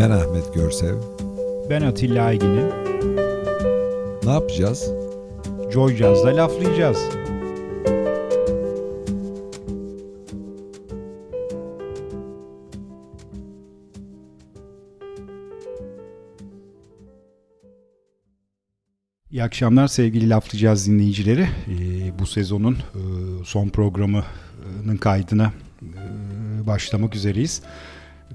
Ben Ahmet Görsev. Ben Atilla Aygin'im. Ne yapacağız? Joy Jazz'da laflayacağız. İyi akşamlar sevgili Laflayacağız dinleyicileri. Ee, bu sezonun e, son programının kaydına e, başlamak üzereyiz.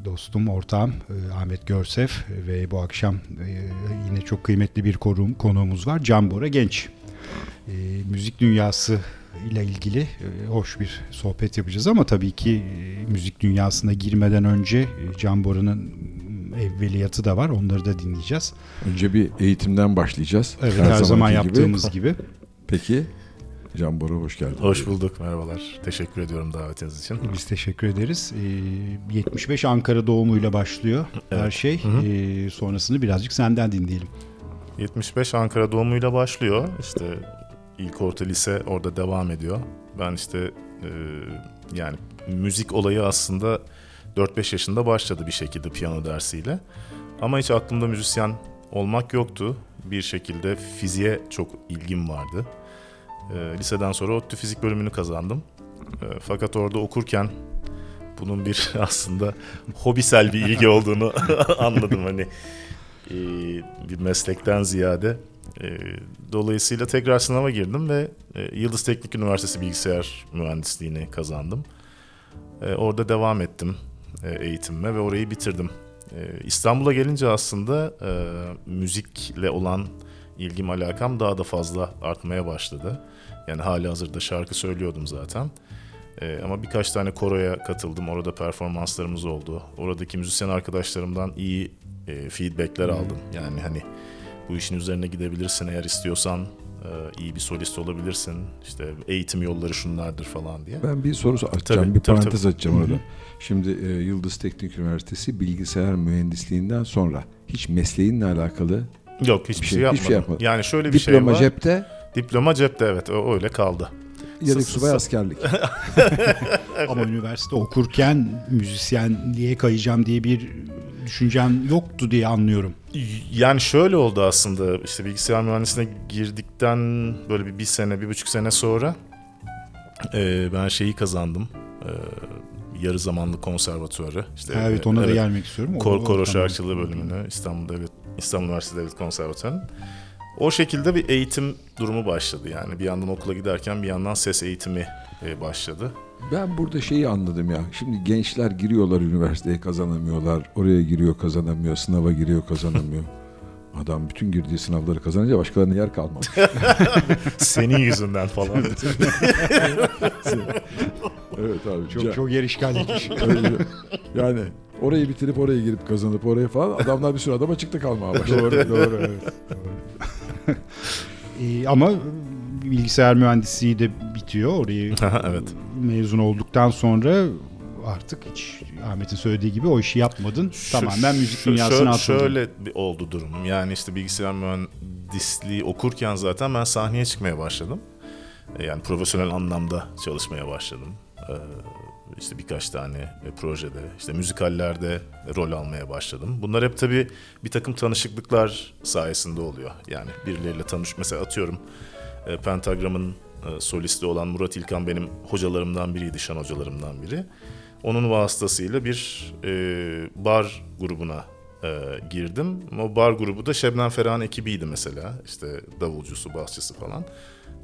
Dostum, ortağım e, Ahmet Görsev ve bu akşam e, yine çok kıymetli bir konuğum, konuğumuz var. Can Bora Genç. E, müzik dünyası ile ilgili e, hoş bir sohbet yapacağız ama tabii ki e, müzik dünyasına girmeden önce e, Can Bora'nın evveliyatı da var. Onları da dinleyeceğiz. Önce bir eğitimden başlayacağız. Evet, her, her zaman yaptığımız gibi. gibi. Peki. Can Bora hoş geldin. Hoş bulduk. Merhabalar. Teşekkür ediyorum davetiniz için. Biz teşekkür ederiz. Ee, 75 Ankara doğumuyla başlıyor evet. her şey. Ee, sonrasını birazcık senden dinleyelim. 75 Ankara doğumuyla başlıyor. İşte ilk orta lise orada devam ediyor. Ben işte e, yani müzik olayı aslında 4-5 yaşında başladı bir şekilde piyano dersiyle. Ama hiç aklımda müzisyen olmak yoktu. Bir şekilde fiziğe çok ilgim vardı. E, liseden sonra ODTÜ fizik bölümünü kazandım. E, fakat orada okurken bunun bir aslında hobisel bir ilgi olduğunu anladım. Hani e, bir meslekten ziyade. E, dolayısıyla tekrar sınava girdim ve e, Yıldız Teknik Üniversitesi Bilgisayar Mühendisliğini kazandım. E, orada devam ettim e, eğitimime ve orayı bitirdim. E, İstanbul'a gelince aslında e, müzikle olan ilgim alakam daha da fazla artmaya başladı. Yani hali hazırda şarkı söylüyordum zaten. Ee, ama birkaç tane koroya katıldım. Orada performanslarımız oldu. Oradaki müzisyen arkadaşlarımdan iyi e, feedbackler aldım. Yani hani bu işin üzerine gidebilirsin eğer istiyorsan e, iyi bir solist olabilirsin. İşte eğitim yolları şunlardır falan diye. Ben bir soru açacağım, tabii, bir tabii, parantez tabii. açacağım orada. Şimdi e, Yıldız Teknik Üniversitesi bilgisayar mühendisliğinden sonra hiç mesleğinle alakalı Yok hiçbir şey, şey yapmadım. Hiçbir şey yapmadım. Yani şöyle bir Diploma şey var. cepte. Diploma cepte evet o öyle kaldı. Yedek subay askerlik. Ama üniversite okurken müzisyenliğe kayacağım diye bir düşüncen yoktu diye anlıyorum. Yani şöyle oldu aslında işte bilgisayar mühendisliğine girdikten böyle bir, bir sene, bir buçuk sene sonra e, ben şeyi kazandım. E, yarı zamanlı konservatuarı. İşte, evet ona evet, da gelmek istiyorum. Kor, koro şarkıcılığı bölümünü İstanbul Devlet İstanbul Üniversitesi Devlet Konservatuarı'nın. O şekilde bir eğitim durumu başladı yani. Bir yandan okula giderken bir yandan ses eğitimi e, başladı. Ben burada şeyi anladım ya. Şimdi gençler giriyorlar üniversiteye kazanamıyorlar. Oraya giriyor kazanamıyor. Sınava giriyor kazanamıyor. Adam bütün girdiği sınavları kazanınca başkalarına yer kalmamış. Senin yüzünden falan. evet abi. Çok, çok yer işgal iş. yani orayı bitirip oraya girip kazanıp oraya falan adamlar bir sürü adama çıktı kalmaya başladı. doğru doğru evet. Doğru. ee, ama bilgisayar mühendisliği de bitiyor. Orayı evet. mezun olduktan sonra artık hiç Ahmet'in söylediği gibi o işi yapmadın. Şu, Tamamen müzik şu, dünyasına atıldın. Şöyle bir oldu durum. Yani işte bilgisayar mühendisliği okurken zaten ben sahneye çıkmaya başladım. E, yani profesyonel anlamda çalışmaya başladım. Ee, işte birkaç tane e, projede, işte müzikallerde rol almaya başladım. Bunlar hep tabii bir takım tanışıklıklar sayesinde oluyor. Yani birileriyle tanış, mesela atıyorum e, Pentagram'ın e, solisti olan Murat İlkan benim hocalarımdan biriydi, şan hocalarımdan biri. Onun vasıtasıyla bir bar grubuna girdim. O bar grubu da Şebnem Ferah'ın ekibiydi mesela. İşte davulcusu, basçısı falan.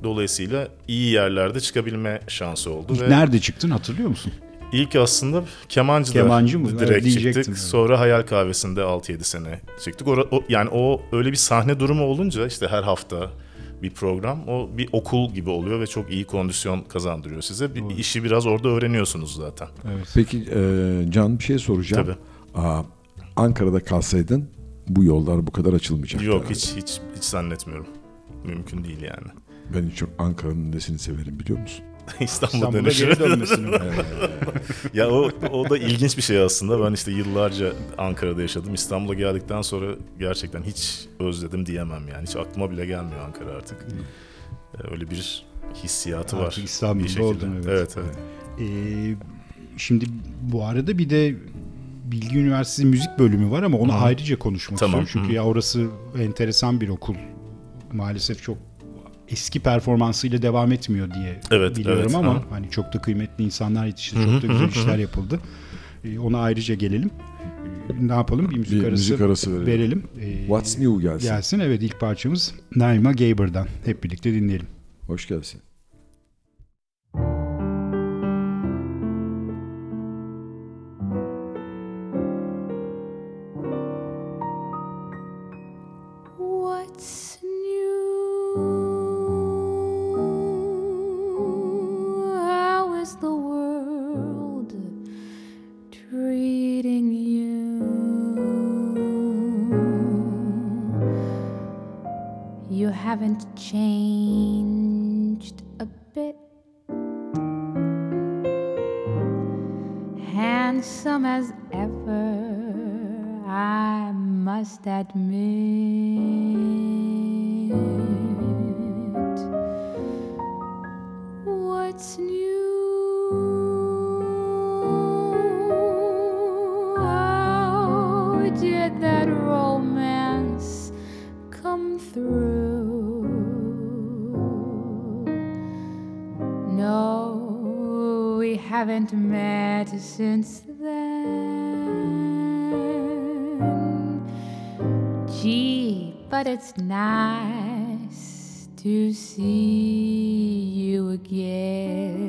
Dolayısıyla iyi yerlerde çıkabilme şansı oldu. İlk ve nerede çıktın hatırlıyor musun? İlk aslında Kemancı'da Kemancı mı? direkt evet, çıktık. Sonra Hayal Kahvesi'nde 6-7 sene çıktık. O, o, yani o öyle bir sahne durumu olunca işte her hafta bir program o bir okul gibi oluyor ve çok iyi kondisyon kazandırıyor size. Bir, işi biraz orada öğreniyorsunuz zaten. Evet. Peki e, Can bir şey soracağım. Tabii. Aa, Ankara'da kalsaydın bu yollar bu kadar açılmayacaktı. Yok herhalde. hiç hiç hiç zannetmiyorum. Mümkün değil yani. Ben çok Ankara'nın nesini severim biliyor musun? İstanbul'a, İstanbul'a dönüşü. geri dönmesini. ya o, o da ilginç bir şey aslında. Ben işte yıllarca Ankara'da yaşadım. İstanbul'a geldikten sonra gerçekten hiç özledim diyemem yani. Hiç aklıma bile gelmiyor Ankara artık. Hmm. Öyle bir hissiyatı artık var. İstanbul'da oldun evet. Evet, evet. Ee, şimdi bu arada bir de Bilgi Üniversitesi müzik bölümü var ama onu Hı. ayrıca konuşmak Tamam, istiyorum. Çünkü hı. ya orası enteresan bir okul. Maalesef çok eski performansıyla devam etmiyor diye Evet, biliyorum evet, ama hı. hani çok da kıymetli insanlar yetişti. Çok da güzel işler yapıldı. Ee, Ona ayrıca gelelim. Ee, Ne yapalım? Bir müzik Bir arası, müzik arası verelim. verelim. Ee, What's New gelsin. Gelsin. Evet ilk parçamız Naima Gaber'dan. Hep birlikte dinleyelim. Hoş gelsin. Admit. What's new? How did that romance come through? No, we haven't met since but it's nice to see you again.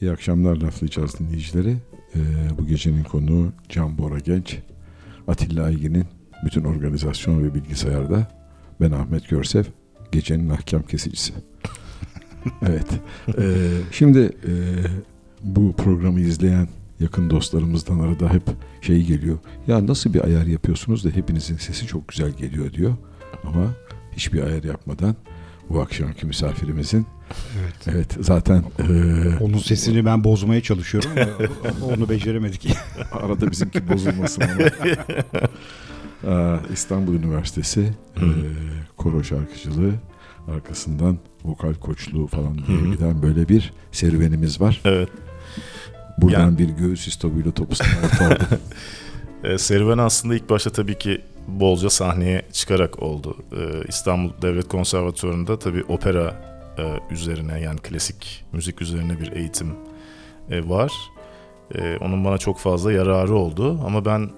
İyi akşamlar laflayacağız dinleyicileri. Ee, bu gecenin konuğu Can Bora Genç. Atilla Aygin'in bütün organizasyon ve bilgisayarda. Ben Ahmet Görsev. Gecenin ahkam kesicisi. evet. Ee, şimdi e, bu programı izleyen yakın dostlarımızdan arada hep şey geliyor. Ya nasıl bir ayar yapıyorsunuz da hepinizin sesi çok güzel geliyor diyor. Ama hiçbir ayar yapmadan bu akşamki misafirimizin Evet. evet zaten e, Onun sesini ben bozmaya çalışıyorum ama onu beceremedik. arada bizimki bozulmasın ama. İstanbul Üniversitesi e, koro şarkıcılığı arkasından vokal koçluğu falan diye giden böyle bir serüvenimiz var. Evet. Buradan Yani- bir göğüs istobuyla topu sana E, serüven aslında ilk başta tabii ki bolca sahneye çıkarak oldu. E, İstanbul Devlet Konservatuvarı'nda tabii opera e, üzerine yani klasik müzik üzerine bir eğitim e, var. E, onun bana çok fazla yararı oldu ama ben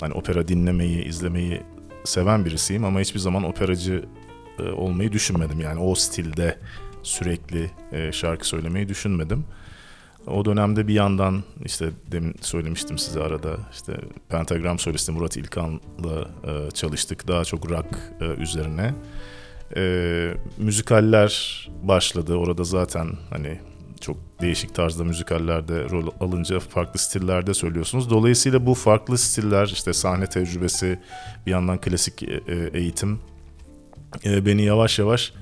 hani opera dinlemeyi, izlemeyi seven birisiyim ama hiçbir zaman operacı olmayı düşünmedim. Yani o stilde sürekli şarkı söylemeyi düşünmedim. O dönemde bir yandan işte demin söylemiştim size arada işte Pentagram solisti Murat İlkan'la e, çalıştık. Daha çok rock e, üzerine. E, müzikaller başladı. Orada zaten hani çok değişik tarzda müzikallerde rol alınca farklı stillerde söylüyorsunuz. Dolayısıyla bu farklı stiller işte sahne tecrübesi bir yandan klasik e, e, eğitim e, beni yavaş yavaş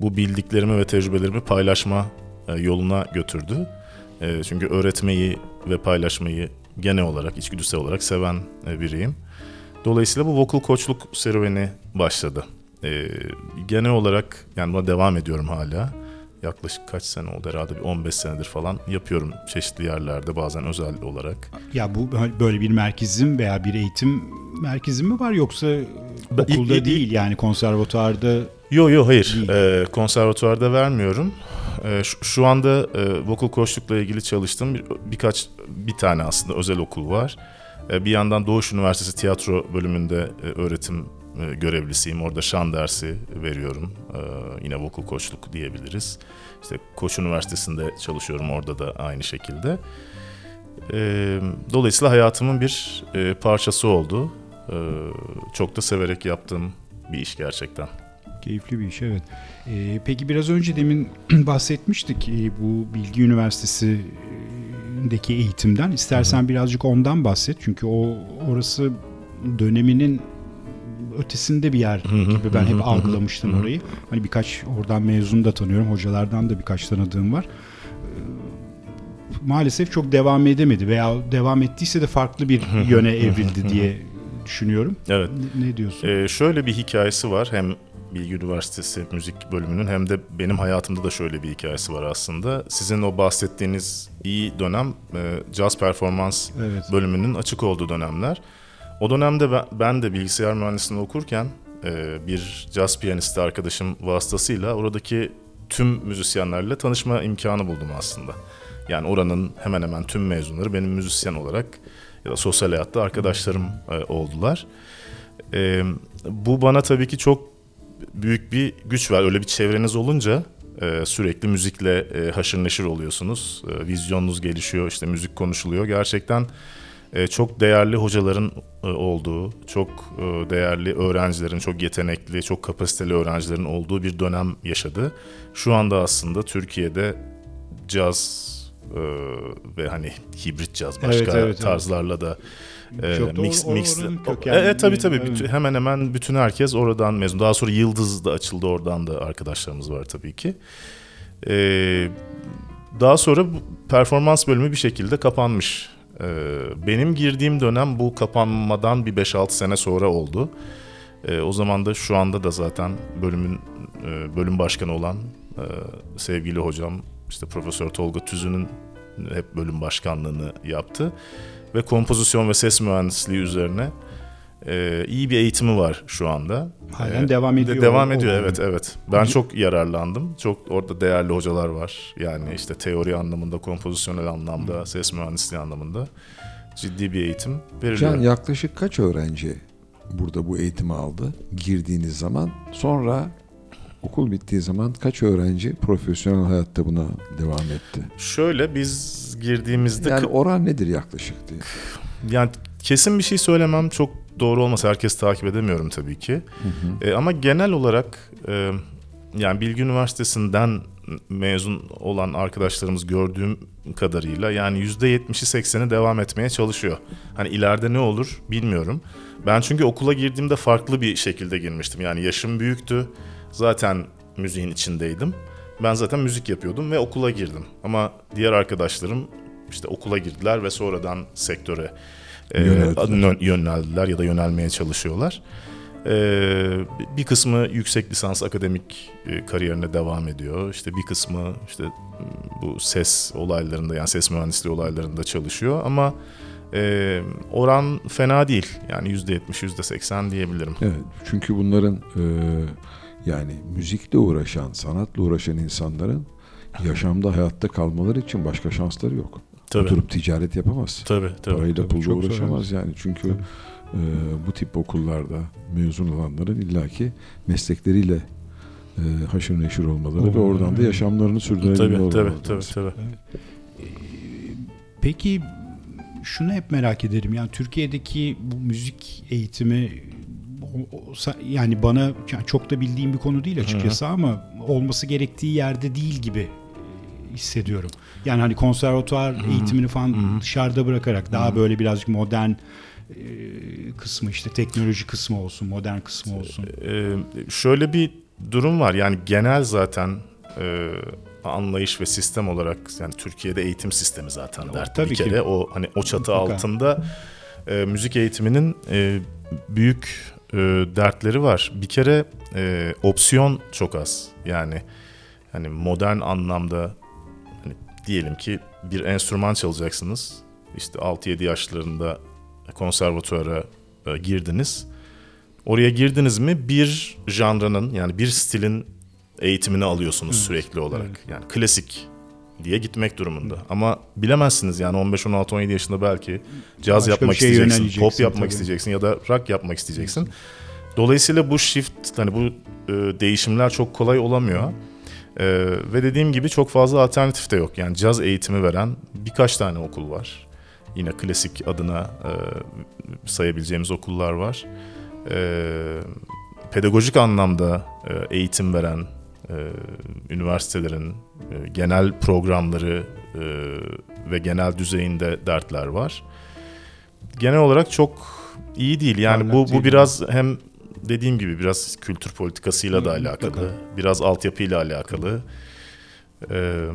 bu bildiklerimi ve tecrübelerimi paylaşma yoluna götürdü. E, çünkü öğretmeyi ve paylaşmayı genel olarak, içgüdüsel olarak seven e, biriyim. Dolayısıyla bu vocal koçluk serüveni başladı. E, genel olarak yani buna devam ediyorum hala. Yaklaşık kaç sene oldu herhalde bir 15 senedir falan yapıyorum çeşitli yerlerde bazen özel olarak. ya bu böyle bir merkezim veya bir eğitim merkezi mi var yoksa Ben- okulda ilk- ilk- değil yani konservatuarda Yo yo hayır. Değil. Ee, konservatuvarda vermiyorum. Ee, şu, şu anda e, vokal koçlukla ilgili çalıştığım bir, birkaç bir tane aslında özel okul var. Ee, bir yandan Doğuş Üniversitesi tiyatro bölümünde e, öğretim e, görevlisiyim. Orada şan dersi veriyorum. Ee, yine vokal koçluk diyebiliriz. İşte Koç Üniversitesi'nde çalışıyorum orada da aynı şekilde. Ee, dolayısıyla hayatımın bir e, parçası oldu. Ee, çok da severek yaptığım bir iş gerçekten. Keyifli bir iş evet. Ee, peki biraz önce demin bahsetmiştik e, bu Bilgi Üniversitesi'ndeki eğitimden. İstersen birazcık ondan bahset. Çünkü o orası döneminin ötesinde bir yer gibi ben hep algılamıştım orayı. Hani birkaç oradan mezun da tanıyorum. Hocalardan da birkaç tanıdığım var. Ee, Maalesef çok devam edemedi veya devam ettiyse de farklı bir yöne evrildi diye düşünüyorum. Evet. Ne, ne diyorsun? Ee, şöyle bir hikayesi var. Hem Bilgi Üniversitesi müzik bölümünün hem de benim hayatımda da şöyle bir hikayesi var aslında. Sizin o bahsettiğiniz iyi dönem e, caz performans Evet. bölümünün açık olduğu dönemler. O dönemde ben, ben de bilgisayar mühendisliğini okurken e, bir caz piyanisti arkadaşım vasıtasıyla oradaki tüm müzisyenlerle tanışma imkanı buldum aslında. Yani oranın hemen hemen tüm mezunları benim müzisyen olarak ya da sosyal hayatta arkadaşlarım e, oldular. E, bu bana tabii ki çok büyük bir güç var. Öyle bir çevreniz olunca e, sürekli müzikle e, haşır neşir oluyorsunuz. E, vizyonunuz gelişiyor, işte müzik konuşuluyor. Gerçekten e, çok değerli hocaların e, olduğu, çok e, değerli öğrencilerin, çok yetenekli, çok kapasiteli öğrencilerin olduğu bir dönem yaşadı. Şu anda aslında Türkiye'de caz e, ve hani hibrit caz başka Evet, evet, evet. tarzlarla da e, Çok mix or- mix kökenli- Evet tabii tabii Evet. Bütün- hemen hemen bütün herkes oradan mezun. Daha sonra Yıldız da açıldı oradan da arkadaşlarımız var tabii ki. Ee, daha sonra performans bölümü bir şekilde kapanmış. Ee, benim girdiğim dönem bu kapanmadan bir 5-6 sene sonra oldu. Ee, o zaman da şu anda da zaten bölümün e, bölüm başkanı olan e, sevgili hocam işte Profesör Tolga Tüzün'ün hep bölüm başkanlığını yaptı ve kompozisyon ve ses mühendisliği üzerine e, iyi bir eğitimi var şu anda. Halen E, devam de- ediyor. Devam ediyor evet evet. Ben çok yararlandım. Çok orada değerli hocalar var. Yani işte teori anlamında, kompozisyonel anlamda, ses mühendisliği anlamında ciddi bir eğitim veriliyor. Can yaklaşık kaç öğrenci burada bu eğitimi aldı girdiğiniz zaman? Sonra okul bittiği zaman kaç öğrenci profesyonel hayatta buna devam etti? Şöyle biz girdiğimizde Yani oran nedir yaklaşık diye? yani kesin bir şey söylemem çok doğru olmaz. Herkes takip edemiyorum tabii ki. E, ama genel olarak e, yani Bilgi Üniversitesi'nden mezun olan arkadaşlarımız gördüğüm kadarıyla yani %70'i 80'i devam etmeye çalışıyor. Hani ileride ne olur bilmiyorum. Ben çünkü okula girdiğimde farklı bir şekilde girmiştim. Yani yaşım büyüktü. Zaten müziğin içindeydim. Ben zaten müzik yapıyordum ve okula girdim. Ama diğer arkadaşlarım işte okula girdiler ve sonradan sektöre e, Yöneldiler. ya da yönelmeye çalışıyorlar. Ee, bir kısmı yüksek lisans akademik e, kariyerine devam ediyor. İşte bir kısmı işte m, bu ses olaylarında yani ses mühendisliği olaylarında çalışıyor ama e, oran fena değil. Yani %70 %80 diyebilirim. Evet, çünkü bunların e, yani müzikle uğraşan, sanatla uğraşan insanların yaşamda hayatta kalmaları için başka şansları yok. Tabii. Oturup ticaret yapamaz. Tabii tabii. Parayla tabii, pulla uğraşamaz yani. Çünkü e, bu tip okullarda mezun olanların illaki meslekleriyle e, haşır neşir olmaları ve Olmaları, oradan da yaşamlarını sürdürebilmeleri Tabii tabii lazım. tabii tabii. Peki şunu hep merak ederim. Yani Türkiye'deki bu müzik eğitimi yani bana çok da bildiğim bir konu değil açıkçası ama olması gerektiği yerde değil gibi e, hissediyorum. Yani hani konservatuvar eğitimini falan dışarıda bırakarak daha böyle birazcık modern e, kısmı işte teknoloji kısmı olsun, modern kısmı olsun. Ee, şöyle bir durum var. Yani genel zaten e, anlayış ve sistem olarak yani Türkiye'de eğitim sistemi zaten O, dertli tabii bir ki. kere. O hani o çatı Mutlaka. altında e, müzik eğitiminin e, büyük e, dertleri var. Bir kere e, opsiyon çok az. Yani hani modern anlamda hani diyelim ki bir enstrüman çalacaksınız. İşte 6-7 yaşlarında konservatuvara e, girdiniz. Oraya girdiniz mi bir janranın yani bir stilin eğitimini alıyorsunuz sürekli olarak. Yani klasik diye gitmek durumunda. Ama bilemezsiniz yani 15 16 17 yaşında belki caz Başka yapmak şeye isteyeceksin, pop yapmak tabii. isteyeceksin ya da rock yapmak isteyeceksin. Dolayısıyla bu shift hani bu e, değişimler çok kolay olamıyor. E, ve dediğim gibi çok fazla alternatif de yok. Yani caz eğitimi veren birkaç tane okul var. Yine klasik adına e, sayabileceğimiz okullar var. E, pedagojik anlamda e, eğitim veren üniversitelerin e, genel programları e, ve genel düzeyinde dertler var. Genel olarak çok iyi değil. Yani bu bu biraz hem dediğim gibi biraz kültür politikasıyla da alakalı, mutlaka. biraz altyapıyla alakalı. Ee,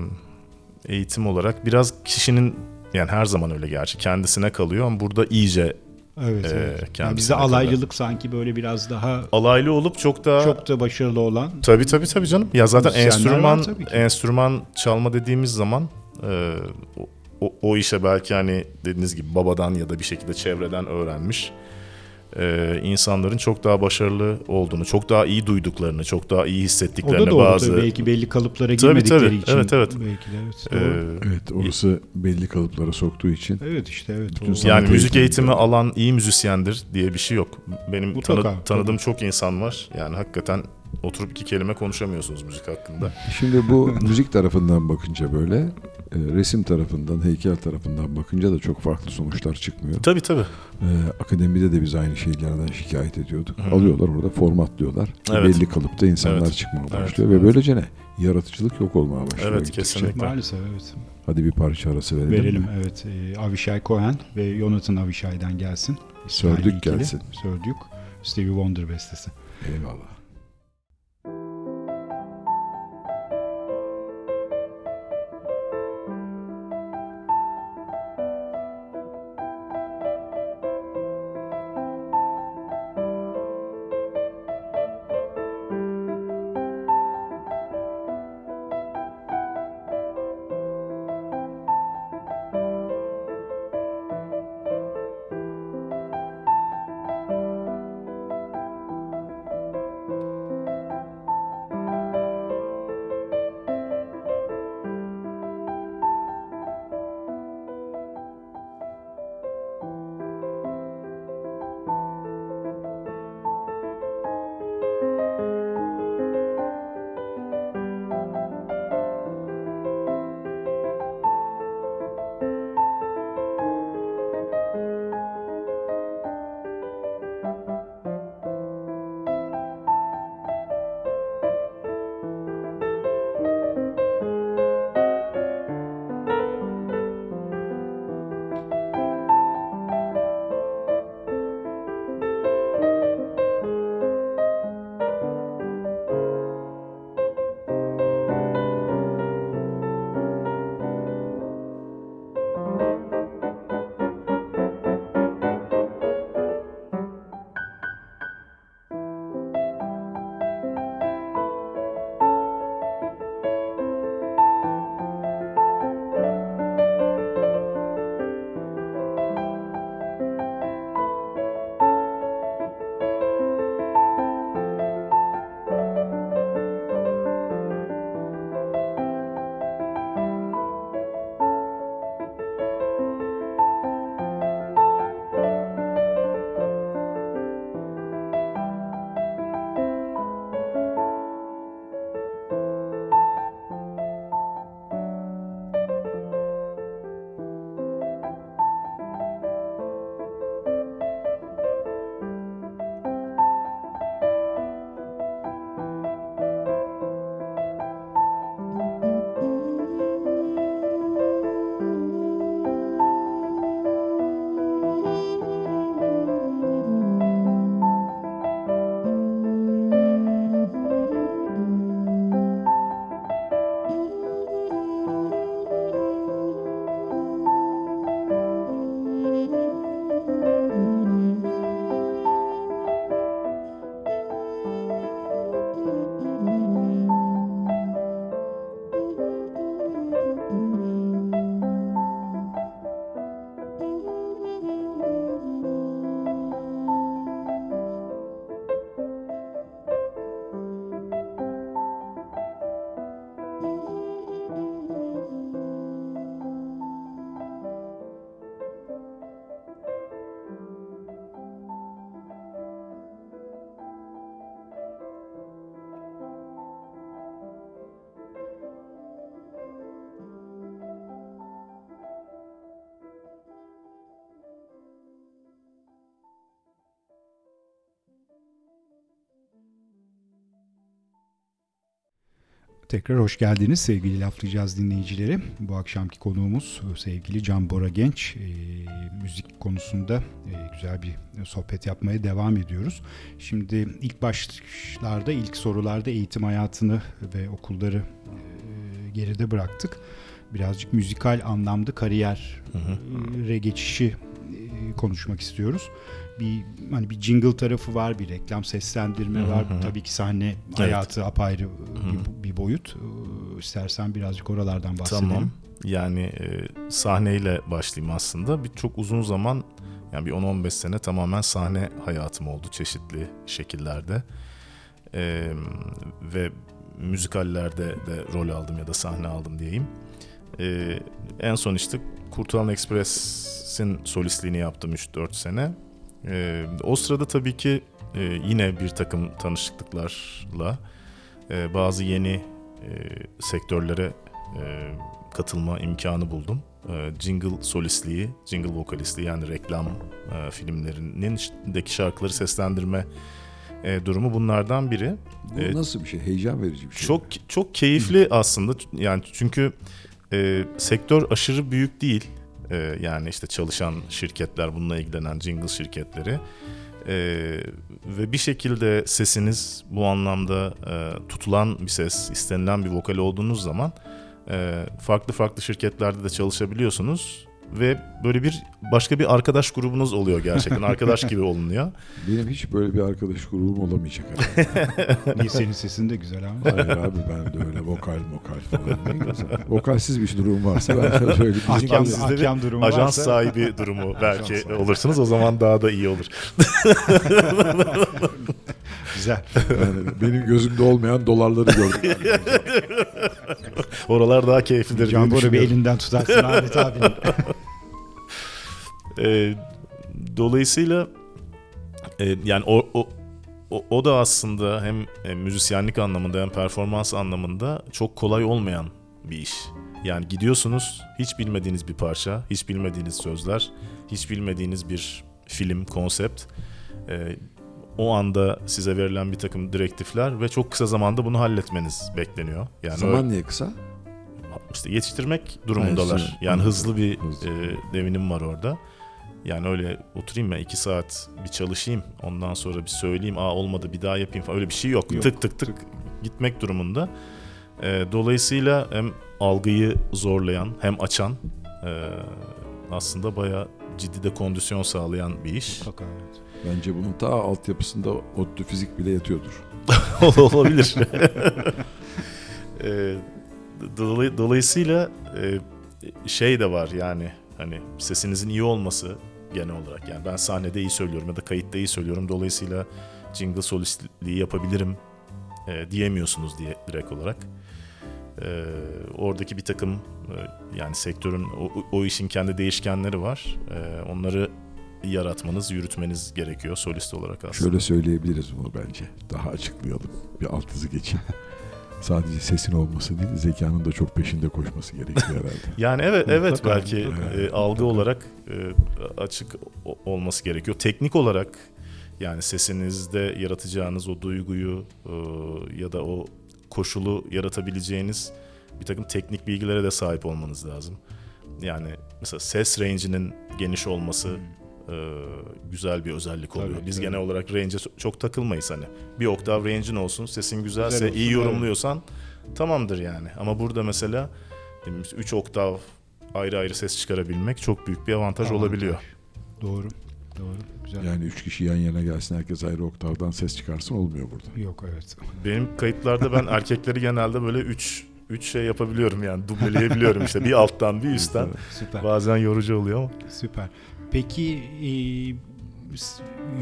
eğitim olarak biraz kişinin yani her zaman öyle gerçi kendisine kalıyor ama burada iyice Evet, Ee, evet. Yani kendisine bizde kadar. alaylılık sanki böyle biraz daha alaylı olup çok daha çok da başarılı olan Tabii tabii tabii canım. Ya zaten enstrüman enstrüman çalma dediğimiz zaman e, o, o, o işe belki hani dediğiniz gibi babadan ya da bir şekilde çevreden öğrenmiş e, insanların çok daha başarılı olduğunu, çok daha iyi duyduklarını, çok daha iyi o hissettiklerini da doğru bazı tabii. Belki belli kalıplara Tabii, girmedikleri tabii. için. Evet, evet. Belki de evet. e, doğru. Evet, orası belli kalıplara soktuğu için. evet işte evet. Bütün o- yani müzik eğitimi de- alan iyi müzisyendir diye bir şey yok. Benim Mutlaka, tanı- tanıdığım tabii. çok insan var. Yani hakikaten oturup iki kelime konuşamıyorsunuz müzik hakkında. Şimdi bu müzik tarafından bakınca böyle, resim tarafından, heykel tarafından bakınca da çok farklı sonuçlar çıkmıyor. Tabii tabii. E, akademide de biz aynı şeylerden şikayet ediyorduk. Hı. Alıyorlar orada formatlıyorlar. Evet. Belli kalıpta insanlar Evet. çıkmaya Evet, başlıyor ve evet. böylece ne? Yaratıcılık yok olmaya başlıyor. Evet, gittikçe. kesinlikle. Maalesef evet. Hadi bir parça arası verelim. Verelim mi? evet. Ee, Avishai Cohen ve Jonathan Avishai'den gelsin. Sördük gelsin. Sördük. Stevie Wonder bestesi. Eyvallah. Tekrar hoş geldiniz sevgili Laflayacağız dinleyicileri. Bu akşamki konuğumuz e, sevgili Can Bora Genç. E, müzik konusunda e, güzel bir sohbet yapmaya devam ediyoruz. Şimdi ilk başlarda, ilk sorularda eğitim hayatını ve okulları e, geride bıraktık. Birazcık müzikal anlamda kariyere geçişi konuşmak istiyoruz bir hani bir jingle tarafı var, bir reklam seslendirme var. Tabii ki sahne hayatı apayrı bir, bir boyut. Ee, İstersen birazcık oralardan bahsedelim. Tamam. Yani e, sahneyle başlayayım aslında. Bir çok uzun zaman yani bir 10-15 sene tamamen sahne hayatım oldu çeşitli şekillerde. E, ve müzikallerde de rol aldım ya da sahne aldım diyeyim. E, en son işte Kurtalan Express'in solistliğini yaptım 3-4 sene. E, o sırada tabii ki e, yine bir takım tanışıklıklarla e, bazı yeni e, sektörlere e, katılma imkanı buldum. E, jingle solistliği, jingle vokalistliği yani reklam e, filmlerinin deki şarkıları seslendirme e, durumu bunlardan biri. Bu Evet. nasıl bir şey? Heyecan verici bir şey. Çok çok keyifli aslında yani çünkü e, sektör aşırı büyük değil. E, yani işte çalışan şirketler, bununla ilgilenen jingle şirketleri. E, ve bir şekilde sesiniz bu anlamda e, tutulan bir ses, istenilen bir vokal olduğunuz zaman e, farklı farklı şirketlerde de çalışabiliyorsunuz ve böyle bir başka bir arkadaş grubunuz oluyor gerçekten arkadaş gibi olunuyor. Benim hiç böyle bir arkadaş grubum olamayacak herhalde. Niye senin sesin de güzel ama. Hayır abi ben de öyle vokal mokal falan. Vokalsiz bir durum varsa ben şöyle söyleyeyim. Ahkam, Sizde bir ahkam durumu Ajans varsa. sahibi durumu belki olursunuz o zaman daha da iyi olur. Güzel. Yani benim gözümde olmayan dolarları gördüm. Oralar daha keyiflidir Can Bora bir elinden tutarsın Ahmet abinin. Ee, dolayısıyla e, yani o, o o, o da aslında hem e, müzisyenlik anlamında hem performans anlamında çok kolay olmayan bir iş. Yani gidiyorsunuz hiç bilmediğiniz bir parça, hiç bilmediğiniz sözler, hiç bilmediğiniz bir film, konsept. Ee, o anda size verilen bir takım direktifler ve çok kısa zamanda bunu halletmeniz bekleniyor. Yani öyle- Zaman niye kısa? işte yetiştirmek durumundalar. Hayır, yani hı. hızlı bir Hızlı. e, devinim var orada. Yani öyle oturayım ben iki saat bir çalışayım ondan sonra bir söyleyeyim aa olmadı bir daha yapayım falan öyle bir şey yok. Yok. Tık tık tık gitmek durumunda. E, dolayısıyla hem algıyı zorlayan hem açan e, aslında bayağı ciddi de kondisyon sağlayan bir iş. Mutlaka evet. Bence bunun ta altyapısında ODTÜ fizik bile yatıyordur. olabilir. E, dolay- dolayısıyla e, şey de var yani hani sesinizin iyi olması genel olarak yani ben sahnede iyi söylüyorum ya da kayıtta iyi söylüyorum dolayısıyla jingle solistliği yapabilirim e, diyemiyorsunuz diye direkt olarak. E, oradaki bir takım e, yani sektörün o, o işin kendi değişkenleri var. E, onları yaratmanız, yürütmeniz gerekiyor solist olarak aslında. Şöyle söyleyebiliriz bunu bence. Daha açıklayalım. Bir alt yazı geçeyim. Sadece sesin olması değil, zekanın da çok peşinde koşması gerekiyor herhalde. Yani evet evet belki e, algı olarak e, açık olması gerekiyor. Teknik olarak yani sesinizde yaratacağınız o duyguyu e, ya da o koşulu yaratabileceğiniz bir takım teknik bilgilere de sahip olmanız lazım. Yani mesela ses range'inin geniş olması e, güzel bir özellik oluyor. Tabii, Biz tabii. genel olarak range'e çok takılmayız hani. Bir oktav range'in olsun, sesin güzelse, Güzel olsun, iyi evet. yorumluyorsan tamamdır yani. Ama burada mesela 3 oktav ayrı ayrı ses çıkarabilmek çok büyük bir avantaj Avantaj. olabiliyor. Doğru. Doğru. Güzel. Yani üç kişi yan yana gelsin, herkes ayrı oktavdan ses çıkarsın olmuyor burada. Yok evet. Benim kayıtlarda ben erkekleri genelde böyle 3 3 şey yapabiliyorum yani dubleleyebiliyorum işte bir alttan bir üstten. Süper. Bazen yorucu oluyor ama. Süper. Peki e,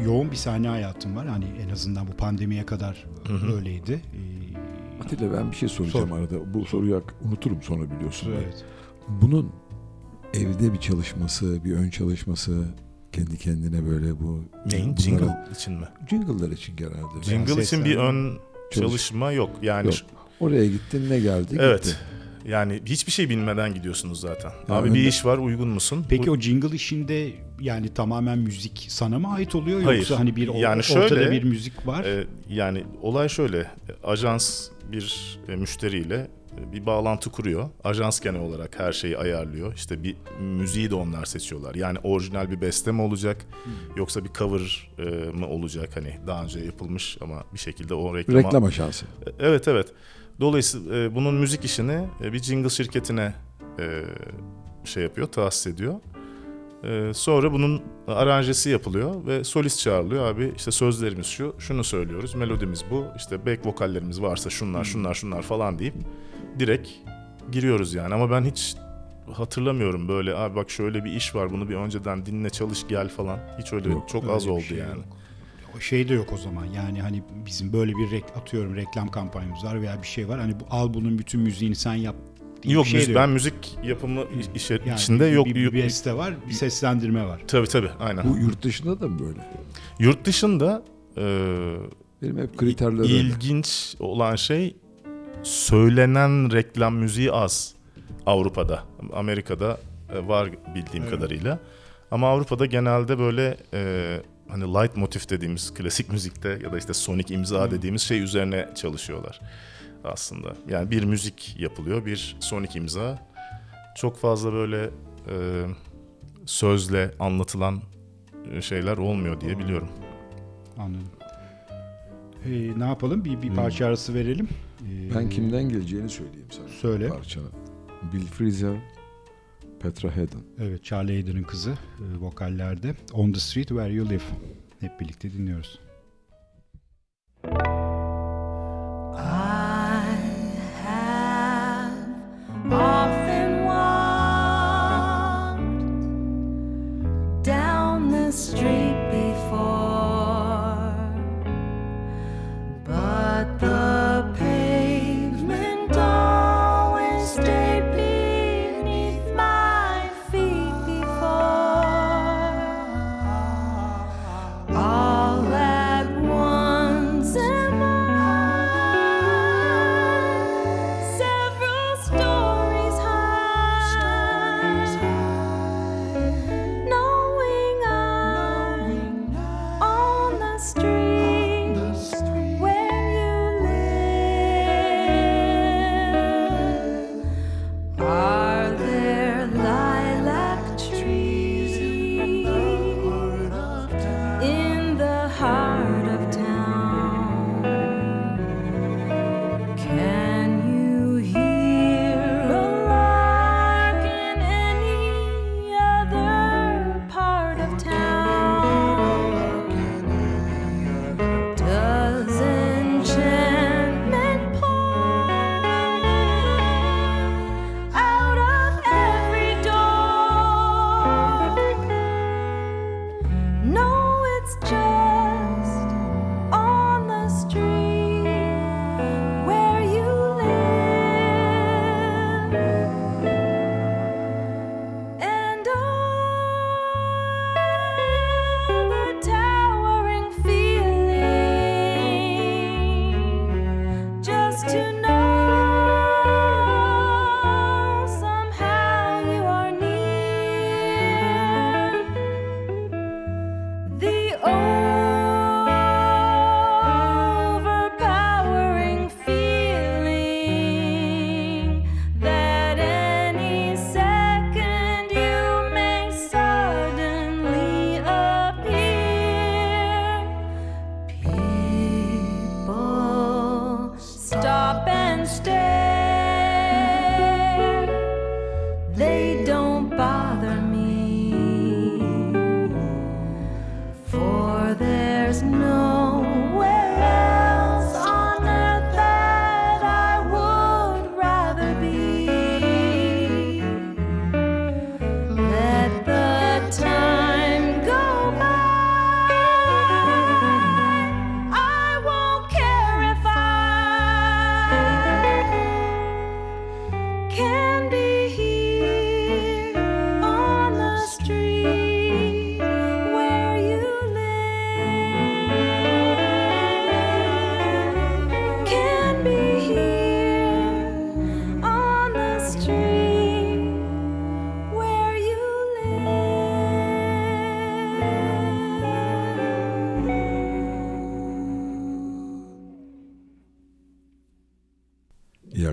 yoğun bir sahne hayatın var. Hani en azından bu pandemiye kadar Hı hı. öyleydi. E, Atilla ben bir şey soracağım Sor. arada. Bu soruyu unuturum sonra biliyorsun. evet. Bunun evde bir çalışması, bir ön çalışması, kendi kendine böyle bu... Neyin? bunlara- Jingle için mi? Jingle'lar için genelde. Jingle için bir ön çalışma yok. Yani Yok. Oraya gittin ne geldi? Evet. Gitti. Yani hiçbir şey bilmeden gidiyorsunuz zaten. Ya Abi önde- bir iş var uygun musun? Peki Bu- o jingle işinde yani tamamen müzik sana mı ait oluyor Hayır. yoksa hani bir o- Yani ortada şöyle, bir müzik var? Ee, yani olay şöyle. e, Ajans bir e, müşteriyle e, bir bağlantı kuruyor. Ajans genel olarak her şeyi ayarlıyor. İşte bir müziği de onlar seçiyorlar. Yani orijinal bir beste mi olacak yoksa bir cover e, mı olacak hani daha önce yapılmış ama bir şekilde o reklama... Reklam ajansı. Evet evet. Dolayısıyla e, bunun müzik işini e, bir jingle şirketine e, şey yapıyor, tahsis ediyor. E, sonra bunun aranjesi yapılıyor ve solist çağrılıyor. Abi işte sözlerimiz şu, şunu söylüyoruz, melodimiz bu, işte back vokallerimiz varsa şunlar, şunlar, şunlar falan deyip direkt giriyoruz yani. Ama ben hiç hatırlamıyorum böyle abi bak şöyle bir iş var bunu bir önceden dinle çalış gel falan. Hiç öyle Yok, çok Öyle az oldu şey yani. yok. Şey de yok o zaman yani hani bizim böyle bir rek, atıyorum reklam kampanyamız var veya bir şey var hani bu, al bunun bütün müziğini sen yap diye Yok, bir şey müzik- ben müzik yapımı iş- Yani içinde bir, yok. bir, bir beste var bir seslendirme var. Tabii tabii aynen. Bu yurt dışında da mı böyle? Yurt dışında e, Benim hep kriterlerim. ilginç olan şey söylenen reklam müziği az Avrupa'da. Amerika'da e, var bildiğim Evet. kadarıyla. Ama Avrupa'da genelde böyle e, hani light motif dediğimiz klasik müzikte ya da işte sonik imza dediğimiz şey üzerine çalışıyorlar aslında. Yani bir müzik yapılıyor, bir sonik imza. Çok fazla böyle e, sözle anlatılan e, şeyler olmuyor diye biliyorum. Anladım. Ee, ne yapalım? Bir, bir Hmm. parça arası verelim. Ee, Ben kimden geleceğini söyleyeyim sana. Söyle. Parça. Bill Frisell, Petra Haden. Evet, Charlie Haden'ın kızı e, vokallerde. On the Street Where You Live. Hep birlikte dinliyoruz. I have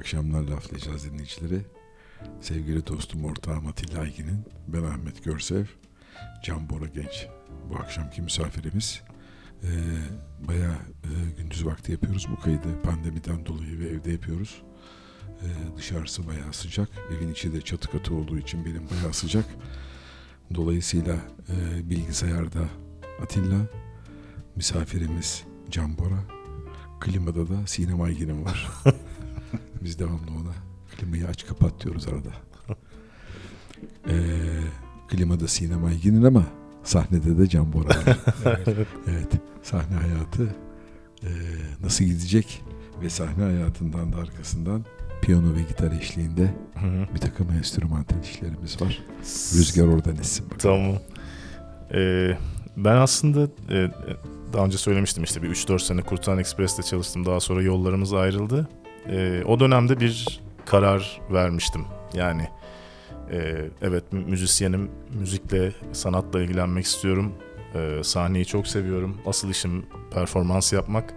akşamlar laflayacağız dinleyicileri. Sevgili dostum ortağım Atilla Aygin'in, ben Ahmet Görsev, Can Bora Genç bu akşamki misafirimiz. Ee, bayağı e, gündüz vakti yapıyoruz bu kaydı pandemiden dolayı ve evde yapıyoruz. Ee, dışarısı bayağı sıcak, evin içi de çatı katı olduğu için benim bayağı sıcak. Dolayısıyla e, bilgisayarda Atilla, misafirimiz Can Bora, klimada da Sinem Aygin'im var. Biz devamlı ona klimayı aç kapat diyoruz arada. Ee, klimada Sinem Aygin'in ama sahnede de Can Bora. Evet. evet, sahne hayatı e, nasıl gidecek ve sahne hayatından da arkasından piyano ve gitar eşliğinde Hı hı. bir takım enstrümantal işlerimiz var. Rüzgar oradan essin bakalım. Tamam. Ee, ben aslında e, daha önce söylemiştim işte bir 3-4 sene Kurtan Express'te çalıştım. Daha sonra yollarımız ayrıldı. Ee, o dönemde bir karar vermiştim. Yani e, evet mü- müzisyenim, müzikle, sanatla ilgilenmek istiyorum. Ee, sahneyi çok seviyorum. Asıl işim performans yapmak.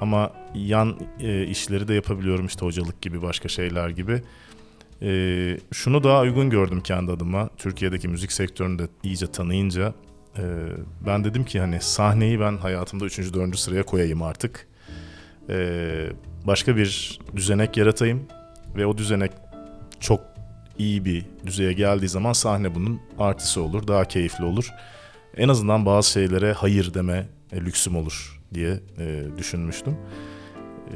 Ama yan e, işleri de yapabiliyorum işte hocalık gibi başka şeyler gibi. Ee, şunu daha uygun gördüm kendi adıma. Türkiye'deki müzik sektörünü de iyice tanıyınca e, ben dedim ki hani sahneyi ben hayatımda 3. 4. sıraya koyayım artık. Ee, başka bir düzenek yaratayım ve o düzenek çok iyi bir düzeye geldiği zaman sahne bunun artısı olur, daha keyifli olur. En azından bazı şeylere hayır deme e, lüksüm olur diye e, düşünmüştüm.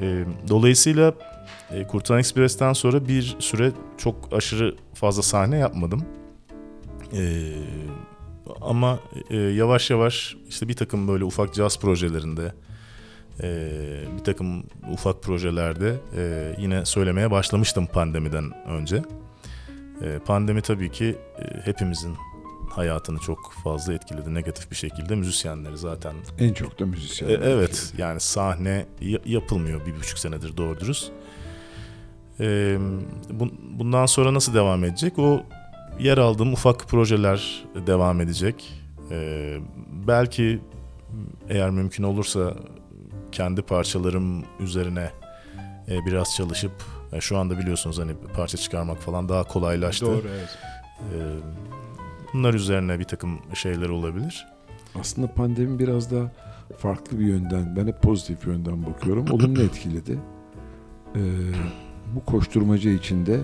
E, dolayısıyla e, Kurtan Express'ten sonra bir süre çok aşırı fazla sahne yapmadım. E, ama e, yavaş yavaş işte bir takım böyle ufak caz projelerinde, e, bir takım ufak projelerde e, yine söylemeye başlamıştım pandemiden önce. E, pandemi tabii ki e, hepimizin hayatını çok fazla etkiledi negatif bir şekilde. Müzisyenleri zaten En çok da e, müzisyenler. evet yani sahne yapılmıyor bir buçuk senedir doğru dürüst. E, bun- bundan sonra nasıl devam edecek? O yer aldığım ufak projeler devam edecek. E, belki eğer mümkün olursa kendi parçalarım üzerine e, biraz çalışıp e, şu anda biliyorsunuz hani parça çıkarmak falan daha kolaylaştı. Doğru evet. E, bunlar üzerine bir takım şeyler olabilir. Aslında pandemi biraz da farklı bir yönden, ben hep pozitif yönden bakıyorum. Olumlu etkiledi. Ee, bu koşturmaca içinde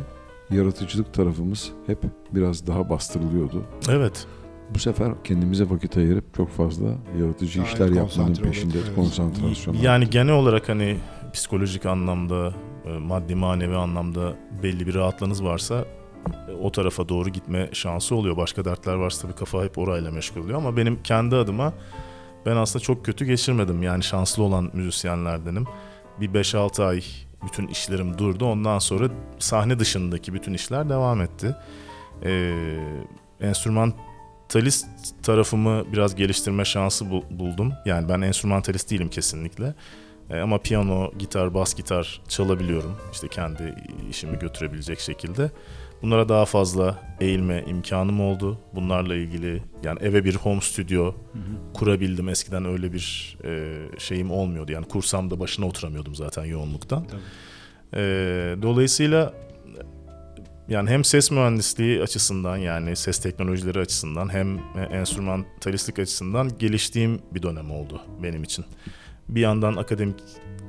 yaratıcılık tarafımız hep biraz daha bastırılıyordu. Evet. Bu sefer kendimize vakit ayırıp çok fazla yaratıcı Aynen, işler yapmanın peşinde evet. konsantrasyon. Yani genel olarak hani psikolojik anlamda, e, maddi manevi anlamda belli bir rahatlığınız varsa e, o tarafa doğru gitme şansı oluyor. Başka dertler varsa tabii kafa hep orayla meşgul oluyor ama benim kendi adıma ben aslında çok kötü geçirmedim. Yani şanslı olan müzisyenlerdenim. Bir 5-6 ay bütün işlerim durdu. Ondan sonra sahne dışındaki bütün işler devam etti. Ee, enstrümantalist tarafımı biraz geliştirme şansı bul- buldum. Yani ben enstrümantalist değilim kesinlikle. E, ama piyano, gitar, bas gitar çalabiliyorum. İşte kendi işimi götürebilecek şekilde. Bunlara daha fazla eğilme imkanım oldu. Bunlarla ilgili yani eve bir home studio kurabildim. Eskiden öyle bir e, şeyim olmuyordu. Yani kursam da başına oturamıyordum zaten yoğunluktan. Tabii. E, dolayısıyla yani hem ses mühendisliği açısından yani ses teknolojileri açısından hem enstrümantalistlik açısından geliştiğim bir dönem oldu benim için. Bir yandan akademik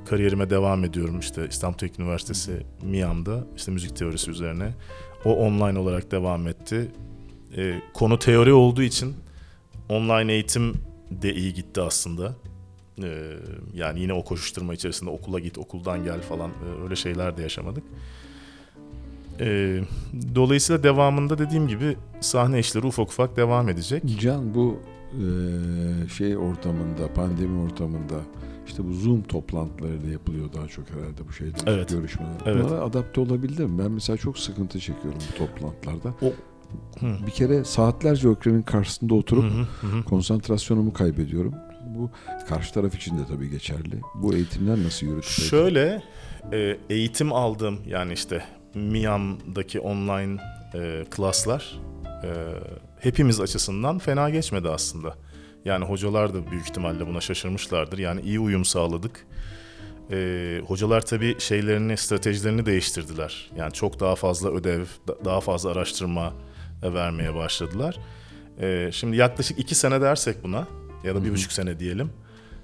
kariyerime devam ediyorum işte İstanbul Teknik Üniversitesi MİAM'da işte müzik teorisi üzerine. O online olarak devam etti. Ee, konu teori olduğu için online eğitim de iyi gitti aslında. Ee, yani yine o koşuşturma içerisinde okula git, okuldan gel falan e, öyle şeyler de yaşamadık. Ee, dolayısıyla devamında dediğim gibi sahne işleri ufak ufak devam edecek. Can bu e, şey ortamında, pandemi ortamında işte bu Zoom toplantılarıyla yapılıyor daha çok herhalde bu şeyler, Evet. görüşmeler. Evet. Bunlara adapte olabildim? Ben mesela çok sıkıntı çekiyorum bu toplantılarda. Hı. Bir kere saatlerce ekranın karşısında oturup Hı hı, hı konsantrasyonumu kaybediyorum. Bu karşı taraf için de tabii geçerli. Bu eğitimler nasıl yürütü? peki? Şöyle e, eğitim aldığım yani işte MİAM'daki online e, klaslar e, hepimiz açısından fena geçmedi aslında. Yani hocalar da büyük ihtimalle buna şaşırmışlardır. Yani iyi uyum sağladık. e, hocalar tabii şeylerini, stratejilerini değiştirdiler. Yani çok daha fazla ödev, da- daha fazla araştırma e, vermeye başladılar. E, şimdi yaklaşık iki sene dersek buna ya da bir buçuk sene diyelim.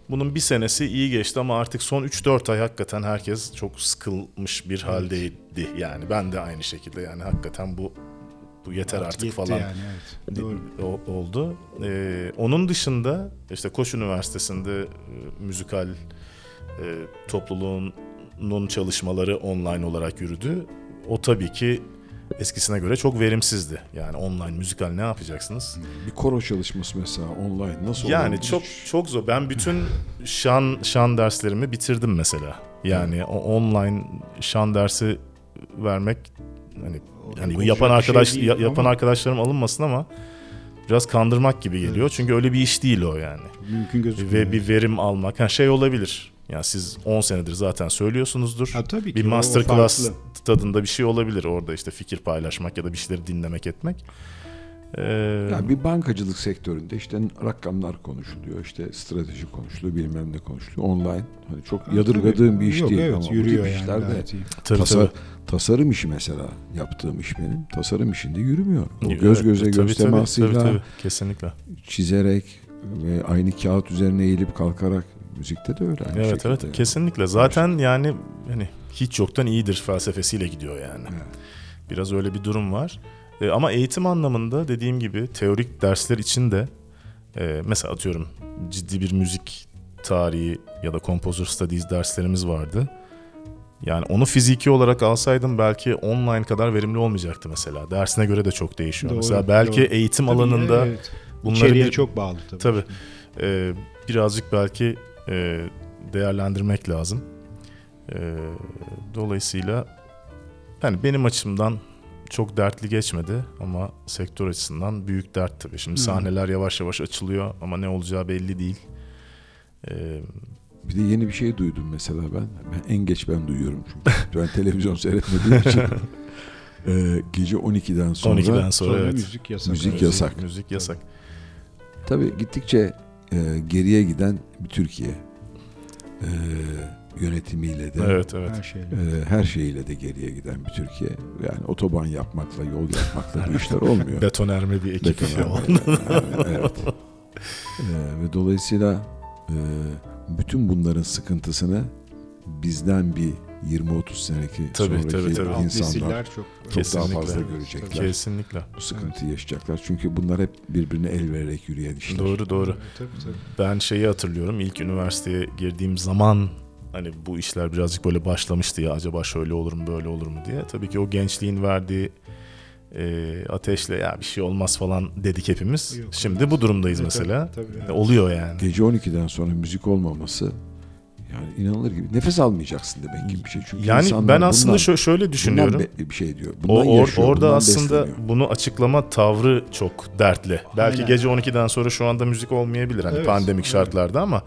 Bunun bir senesi iyi geçti ama artık son 3-4 ay hakikaten herkes çok sıkılmış bir haldeydi. Yani ben de aynı şekilde yani hakikaten bu bu yeter artık Yetti falan yani evet. Doğru. oldu. Ee, onun dışında işte Koç Üniversitesi'nde e, müzikal e, topluluğunun çalışmaları online olarak yürüdü. O tabii ki eskisine göre çok verimsizdi. Yani online müzikal ne yapacaksınız? Bir koro çalışması mesela online nasıl Yani olabilir? çok çok zor. Ben bütün şan şan derslerimi bitirdim mesela. Yani o online şan dersi vermek hani hani olacak yapan bir arkadaş şey yapan ama- arkadaşlarım alınmasın ama biraz kandırmak gibi geliyor. Çünkü öyle bir iş değil o yani. Mümkün gözükmüyor. Ve bir verim almak. Ha şey olabilir. Yani siz 10 senedir zaten söylüyorsunuzdur. Ha, tabii ki, bir masterclass tadında bir şey olabilir orada işte fikir paylaşmak ya da bir şeyleri dinlemek etmek. Ee, Yani bir bankacılık sektöründe işte rakamlar konuşuluyor, işte strateji konuşuluyor, bilmem ne konuşuluyor. Online hani çok Ha, yadırgadığım tabii. bir iş Yok, değil evet, ama bu yürüyor tip yani, işlerde tabii, tasa- tabii. tasarım işi mesela yaptığım iş benim. Tasarım işinde yürümüyor. O Evet, göz göze tabii, göz tabii, temasıyla tabii, tabii. kesinlikle. çizerek ve aynı kağıt üzerine eğilip kalkarak müzikte de öyle. aynı Evet evet yani. kesinlikle. Zaten yani hani hiç yoktan iyidir felsefesiyle gidiyor yani. Evet. Biraz öyle bir durum var. E, ama eğitim anlamında dediğim gibi teorik dersler için de e, mesela atıyorum ciddi bir müzik tarihi ya da composer studies derslerimiz vardı. Yani onu fiziki olarak alsaydım belki online kadar verimli olmayacaktı mesela. Dersine göre de çok değişiyor. Doğru, mesela belki doğru. eğitim Tabii, alanında evet. bunları İçeriğe bir- çok bağlı tabii. Tabii. Ee, birazcık belki e, değerlendirmek lazım. Ee, dolayısıyla yani benim açımdan çok dertli geçmedi ama sektör açısından büyük dert tabii. Şimdi Hı. sahneler yavaş yavaş açılıyor ama ne olacağı belli değil. Ee, Bir de yeni bir şey duydum mesela ben. ben en geç ben duyuyorum çünkü. ben televizyon seyretmediğim için. Ee, gece 12'den sonra 12'den sonra, Sonra evet. müzik yasak. Müzik Evet. yasak. Müzik yasak. Tabii gittikçe e, geriye giden bir Türkiye e, yönetimiyle de Evet evet. Her şeyle. e, her şeyiyle de geriye giden bir Türkiye. Yani otoban yapmakla, yol yapmakla bu işler olmuyor. Betonerme bir ekip. Beton- evet. E, ve dolayısıyla e, bütün bunların sıkıntısını bizden bir 20-30 seneki Tabii, sonraki tabii, tabii. İnsanlar çok çok daha fazla görecekler. Kesinlikle. Bu sıkıntıyı yaşayacaklar. Çünkü bunlar hep birbirine el vererek yürüyen işler. Doğru doğru. Tabii, tabii. Ben şeyi hatırlıyorum ilk üniversiteye girdiğim zaman hani bu işler birazcık böyle başlamıştı ya acaba şöyle olur mu böyle olur mu diye. Tabii ki o gençliğin verdiği e, ateşle ya bir şey olmaz falan dedik hepimiz. Yok, Şimdi bu durumdayız Evet, mesela. tabii, tabii, evet. Oluyor yani. Gece 12'den sonra müzik olmaması yani inanılır gibi. Nefes almayacaksın demek ki bir şey. Çünkü Yani ben aslında bundan- şö- şöyle düşünüyorum. Bir şey diyor. O, Bundan or- yaşıyor, orada bundan aslında besleniyor. bunu açıklama tavrı çok dertli. Belki Aynen. gece 12'den sonra şu anda müzik olmayabilir hani Evet, pandemik evet. şartlarda ama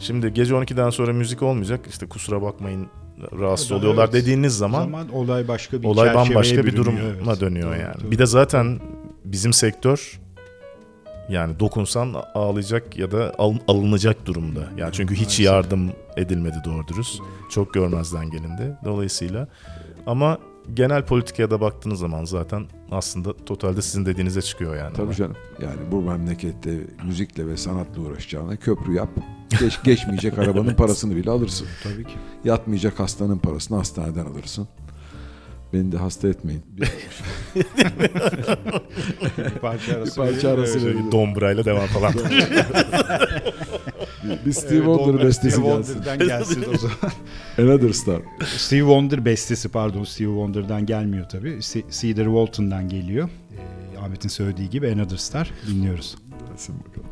şimdi gece 12'den sonra müzik olmayacak. İşte kusura bakmayın rahatsız Evet, oluyorlar evet. dediğiniz O zaman zaman olay başka bir olay bambaşka bir duruma evet. dönüyor Doğru, yani. doğru. Bir de zaten bizim sektör yani dokunsan ağlayacak ya da al- alınacak durumda. Yani çünkü hiç yardım edilmedi doğru dürüst. Çok görmezden gelindi. Dolayısıyla ama genel politikaya da baktığınız zaman zaten aslında totalde sizin dediğinize çıkıyor yani. Tabii canım. Yani bu memlekette müzikle ve sanatla uğraşacağına köprü yap. Geç, geçmeyecek arabanın parasını bile alırsın. Tabii ki. Yatmayacak hastanın parasını hastaneden alırsın. Beni de hasta etmeyin. Bir, parça arası. bir parça arası verelim. Dombrayla devam falan. Bir, bir Steve Wonder bestesi Steve gelsin. Wonder'dan gelsin o zaman. Another Star. Steve Wonder bestesi pardon Steve Wonder'dan gelmiyor tabii. Ce- Cedar Walton'dan geliyor. Ee, Ahmet'in söylediği gibi Another Star dinliyoruz. Gelsin bakalım.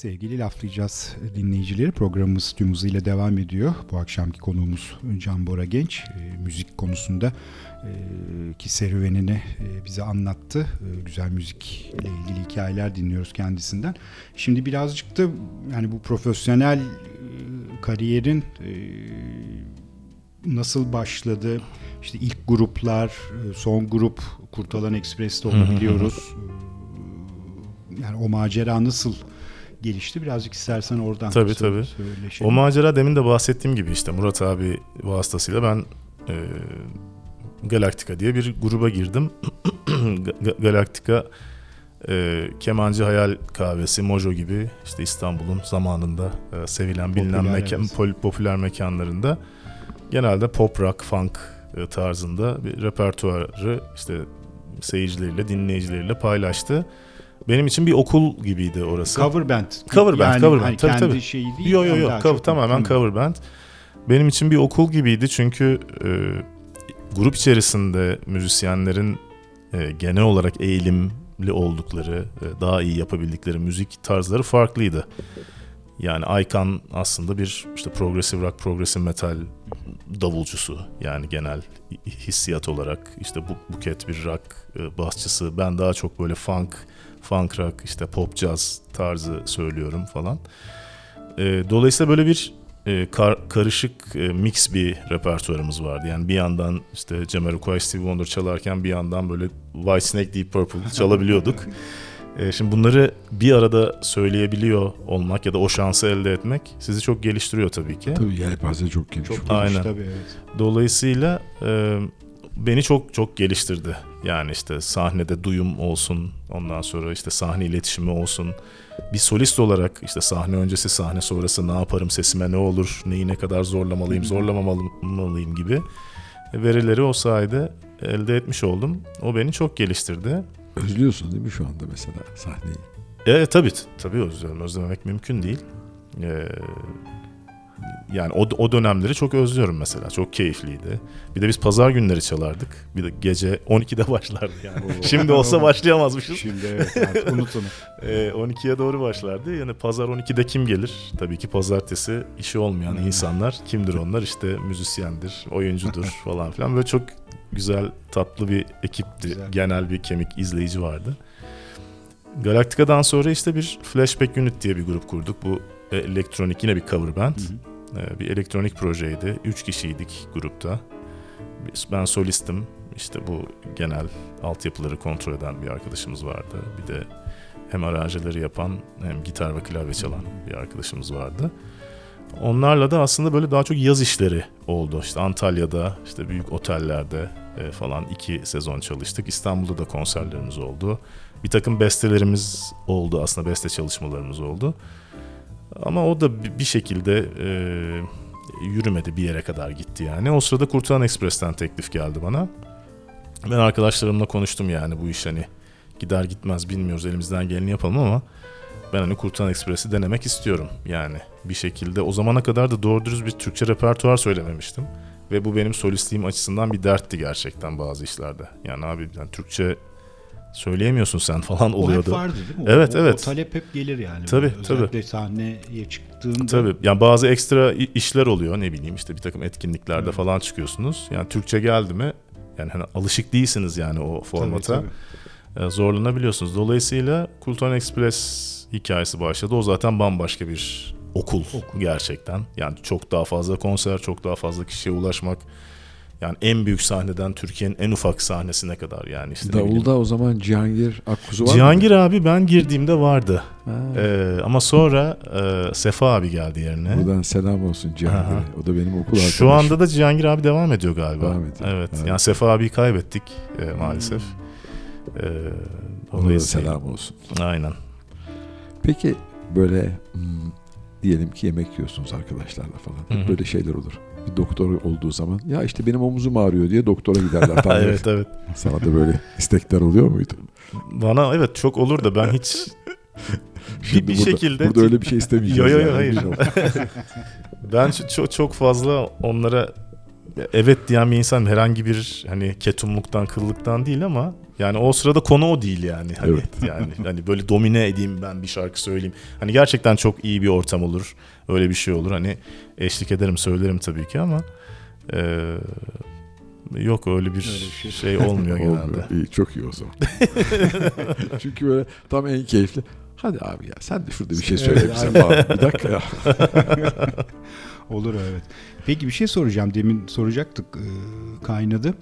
Sevgili Laflayacağız dinleyicileri programımız tüm hızıyla devam ediyor. Bu akşamki konuğumuz Can Bora Genç. E, müzik konusunda e, ki serüvenini e, bize anlattı. E, güzel müzikle ilgili hikayeler dinliyoruz kendisinden. Şimdi birazcık da yani bu profesyonel e, kariyerin e, nasıl başladı? İşte ilk gruplar, e, son grup Kurtalan Ekspres'te onu biliyoruz. E, Yani o macera nasıl gelişti? Birazcık istersen oradan Tabii, sö- tabii. söyleşelim. O macera demin de bahsettiğim gibi işte Murat abi vasıtasıyla ben e, Galaktika diye bir gruba girdim. Ga- Galaktika e, Kemancı Hayal Kahvesi, Mojo gibi işte İstanbul'un zamanında e, sevilen bilinen Popüler, mekan, evet. pol- popüler mekanlarında genelde pop rock, funk e, tarzında bir repertuarı işte seyircileriyle, dinleyicileriyle paylaştı. Benim için bir okul gibiydi orası. Cover band. Cover band, yani cover band. hani Tabii, kendi tabii. şeyi değil. Yo yo ama yo, daha cover, tamamen cover band. Benim için bir okul gibiydi çünkü e, grup içerisinde müzisyenlerin e, genel olarak eğilimli oldukları, e, daha iyi yapabildikleri müzik tarzları farklıydı. Yani Aykan aslında bir işte progressive rock, progressive metal davulcusu yani genel hissiyat olarak işte bu Buket bir rock e, basçısı. Ben daha çok böyle funk, funk rock, işte pop jazz tarzı söylüyorum falan. E, dolayısıyla böyle bir e, kar- karışık e, mix bir repertuarımız vardı. Yani bir yandan işte Jamiroquai, Stevie Wonder çalarken bir yandan böyle Whitesnake, Deep Purple çalabiliyorduk. E, şimdi bunları bir arada söyleyebiliyor olmak ya da o şansı elde etmek sizi çok geliştiriyor tabii ki. Tabii yelpaze çok geniş. Çok geniş Aynen. tabii evet. Dolayısıyla e, beni çok çok geliştirdi. Yani işte sahnede duyum olsun, ondan sonra işte sahne iletişimi olsun. Bir solist olarak işte sahne öncesi, sahne sonrası ne yaparım, sesime ne olur, neyi ne kadar zorlamalıyım, zorlamamalıyım gibi verileri o sayede elde etmiş oldum. O beni çok geliştirdi. Özlüyorsun değil mi şu anda mesela sahneyi? E tabii tabii özlüyorum. Özlememek mümkün değil. E, yani o, o dönemleri çok özlüyorum mesela. Çok keyifliydi. Bir de biz pazar günleri çalardık. Bir de gece 12'de başlardı yani. Şimdi olsa başlayamazmışız. Şimdi evet artık unut onu. E, 12'ye doğru başlardı. Yani pazar 12'de kim gelir? Tabii ki pazartesi işi olmayan insanlar. Kimdir onlar? İşte müzisyendir, oyuncudur falan filan. Böyle çok güzel, tatlı bir ekipti. Güzel. Genel bir kemik izleyici vardı. Galaktika'dan sonra işte bir Flashback Unit diye bir grup kurduk. Bu e, elektronik yine bir cover band. Ee, Bir elektronik projeydi. Üç kişiydik grupta. Ben solistim. İşte bu genel altyapıları kontrol eden bir arkadaşımız vardı. Bir de hem aranjeleri yapan hem gitar ve klavye çalan bir arkadaşımız vardı. Onlarla da aslında böyle daha çok yaz işleri oldu. İşte Antalya'da, işte büyük otellerde e, falan iki sezon çalıştık. İstanbul'da da konserlerimiz oldu. Bir takım bestelerimiz oldu aslında beste çalışmalarımız oldu. Ama o da bi- bir şekilde e, yürümedi bir yere kadar gitti yani. O sırada Kurtalan Express'ten teklif geldi bana. Ben arkadaşlarımla konuştum yani bu iş hani gider gitmez bilmiyoruz elimizden geleni yapalım ama ben hani Kurtalan Express'i denemek istiyorum yani bir şekilde. O zamana kadar da doğru dürüst bir Türkçe repertuar söylememiştim. Ve bu benim solistliğim açısından bir dertti gerçekten bazı işlerde. Yani abi yani Türkçe söyleyemiyorsun sen falan O hep oluyordu. vardı değil mi? Evet, o, evet. O talep hep gelir yani. Tabii, Özellikle tabii. sahneye çıktığında. Tabii. Yani bazı ekstra işler oluyor ne bileyim işte bir takım etkinliklerde Evet. falan çıkıyorsunuz. Yani Türkçe geldi mi yani hani alışık değilsiniz yani o Tabii, formata. tabii. E, zorlanabiliyorsunuz. Dolayısıyla Kulton Express hikayesi başladı. O zaten bambaşka bir okul, gerçekten. Yani çok daha fazla konser, çok daha fazla kişiye ulaşmak. Yani en büyük sahneden Türkiye'nin en ufak sahnesine kadar yani işte. Davulda o zaman Cihangir Akkuzu var Cihangir abi ben girdiğimde vardı. mı? Ha. Ee, ama sonra e, Sefa abi geldi yerine. Buradan selam olsun Cihangir'e. O da benim okul arkadaşım. Şu anda da Cihangir abi devam ediyor galiba. Devam ediyor. Evet. Evet. Yani Sefa abiyi kaybettik e, maalesef. Ee, Ona da selam olsun. Aynen. Peki böyle hmm, diyelim ki yemek yiyorsunuz arkadaşlarla falan. Hep Hı hı. böyle şeyler olur. Bir doktor olduğu zaman ya işte benim omuzum ağrıyor diye doktora giderler. Tamam. evet evet. Sana da böyle istekler oluyor muydu? Bana evet çok olur da ben hiç Şimdi bir burada, şekilde- Burada öyle bir şey istemeyeceğiz. Yo, yo, yo, hayır. ol. ben çok çok fazla onlara evet diyen bir insan herhangi bir hani ketumluktan, kıllıktan değil ama yani o sırada konu o değil yani. Hani Evet. yani hani böyle domine edeyim ben bir şarkı söyleyeyim. Hani gerçekten çok iyi bir ortam olur. Öyle bir şey olur. Hani eşlik ederim, söylerim tabii ki ama eee, yok öyle bir, Öyle bir şey. şey olmuyor genelde. İyi, çok iyi o zaman. Çünkü böyle tam en keyifli. Hadi abi ya sen de şurada bir şey söyle Evet, bize. Bir dakika ya. Olur evet. Peki bir şey soracağım. Demin soracaktık. e, kaynadı.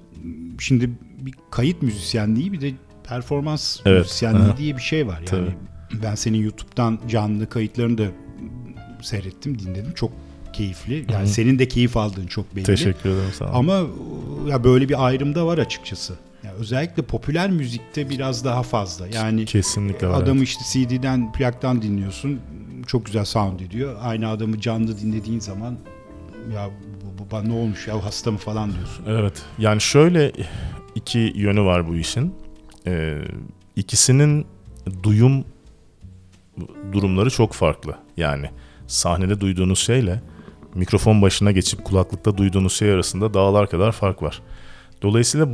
Şimdi bir kayıt müzisyenliği bir de performans Evet, müzisyenliği aha. diye bir şey var. Yani ben senin YouTube'dan canlı kayıtlarını da seyrettim, dinledim. Çok keyifli. Yani Hı hı. senin de keyif aldığın çok belli. Teşekkür ederim sağ olun. Ama e, ya böyle bir ayrım da var açıkçası. Ya özellikle popüler müzikte biraz daha fazla. Yani Kesinlikle var. adamı evet. işte CD'den, plaktan dinliyorsun. Çok güzel sound ediyor. Aynı adamı canlı dinlediğin zaman ya bu, bu ne olmuş ya hasta mı falan diyorsun. Evet. Yani şöyle iki yönü var bu işin. Ee, ikisinin duyum durumları çok farklı. Yani sahnede duyduğunuz şeyle mikrofon başına geçip kulaklıkta duyduğunuz şey arasında dağlar kadar fark var. Dolayısıyla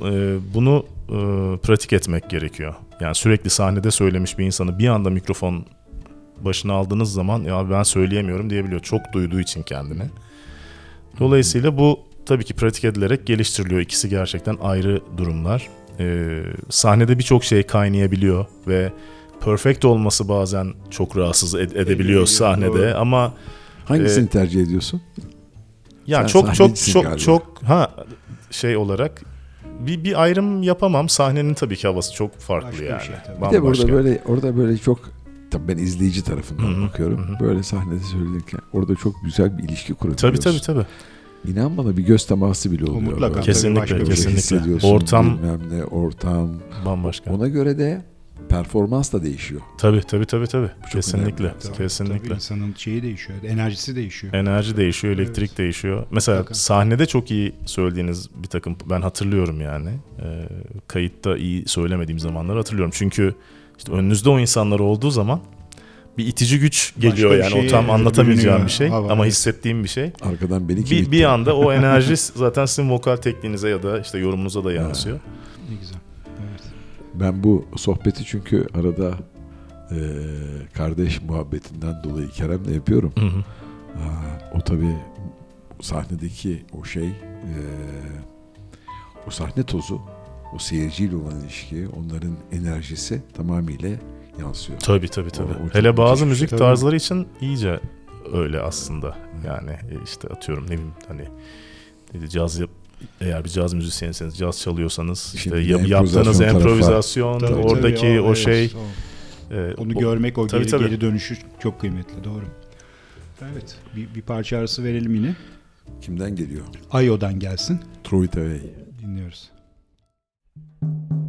e, bunu e, pratik etmek gerekiyor. Yani sürekli sahnede söylemiş bir insanı bir anda mikrofon başına aldığınız zaman ya ben söyleyemiyorum diyebiliyor. Çok duyduğu için kendini. Dolayısıyla bu tabii ki pratik edilerek geliştiriliyor. İkisi gerçekten ayrı durumlar. Ee, sahnede birçok şey kaynayabiliyor ve perfect olması bazen çok rahatsız ed- edebiliyor Edebiliyor, sahnede doğru. ama Hangisini tercih ediyorsun? yani Sen çok çok çok galiba. çok ha şey olarak bir bir ayrım yapamam. Sahnenin tabii ki havası çok farklı Başka bir yani. şey tabii. Bir de burada böyle orada böyle çok tabii ben izleyici tarafından Hı hı, bakıyorum. hı hı. Böyle sahnede söylerken orada çok güzel bir ilişki Tabii kurabiliyorsun. tabii tabii. İnan bana bir göz teması bile oluyor. mutlaka. böyle. Kesinlikle, şey. kesinlikle. Ortam bilmem ne ortam. bambaşka. Ona göre de performans da değişiyor. Tabii tabii tabii tabii. çok Kesinlikle. önemli. Tabii, Kesinlikle. tabii insanın şeyi değişiyor, enerjisi değişiyor. Enerji değişiyor, elektrik Evet. değişiyor. Mesela Mutlaka. sahnede çok iyi söylediğiniz bir takım ben hatırlıyorum yani. Ee, kayıtta iyi söylemediğim zamanları hatırlıyorum. Çünkü işte önünüzde o insanlar olduğu zaman bir itici güç geliyor bir yani o tam anlatamayacağım bir şey Hava, ama evet. hissettiğim bir şey. Arkadan beni kim Bir, bir anda o enerji zaten sizin vokal tekniğinize ya da işte yorumunuza da yansıyor. Ne güzel. Evet. Ben bu sohbeti çünkü arada eee, kardeş muhabbetinden dolayı Kerem'le yapıyorum. Hı hı. Aa, o tabii sahnedeki o şey eee, o sahne tozu o seyirciyle olan ilişki onların enerjisi tamamıyla yansıyor. Tabii tabii tabii. O- o Hele bazı müzik şey. tarzları için iyice öyle aslında. Yani e, işte atıyorum ne bileyim hani caz yap eğer bir caz müzisyenseniz caz çalıyorsanız işte Şimdi yap- improvizasyon yaptığınız improvizasyon Tabii, oradaki tabii, o evet, şey o- e, Onu o- görmek, o Tabii, geri, tabii. geri dönüşü çok kıymetli. Doğru. Evet. Bir, bir parça arası verelim yine. Kimden geliyor? Ayo'dan gelsin. Throw it away. Dinliyoruz. Thank you.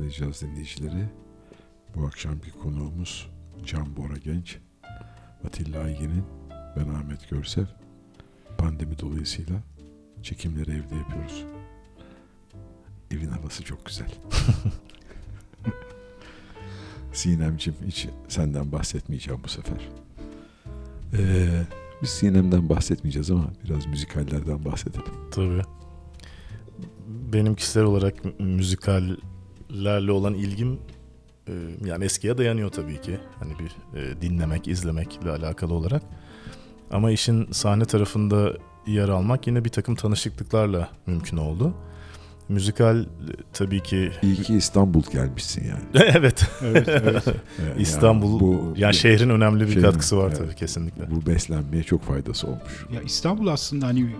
Akşamlar laflayacağız dinleyicileri. Bu akşamki konuğumuz Can Bora Genç, Atilla Aygin'in, ben Ahmet Görsev. Pandemi dolayısıyla çekimleri evde yapıyoruz. Evin havası çok güzel. Sinemcim hiç senden bahsetmeyeceğim bu sefer. Ee, biz Sinem'den bahsetmeyeceğiz ama biraz müzikallerden bahsedelim. Tabii. Benim kişisel olarak mü- müzikallerle olan ilgim e, yani eskiye dayanıyor tabii ki. Hani bir e, dinlemek, izlemekle alakalı olarak. Ama işin sahne tarafında yer almak yine bir takım tanışıklıklarla mümkün oldu. Müzikal e, tabii ki İyi ki İstanbul gelmişsin yani. evet. Evet, evet. Yani İstanbul bu, yani şehrin önemli bir Şehrin, katkısı var evet. tabii kesinlikle. bu beslenmeye çok faydası olmuş. Ya İstanbul aslında hani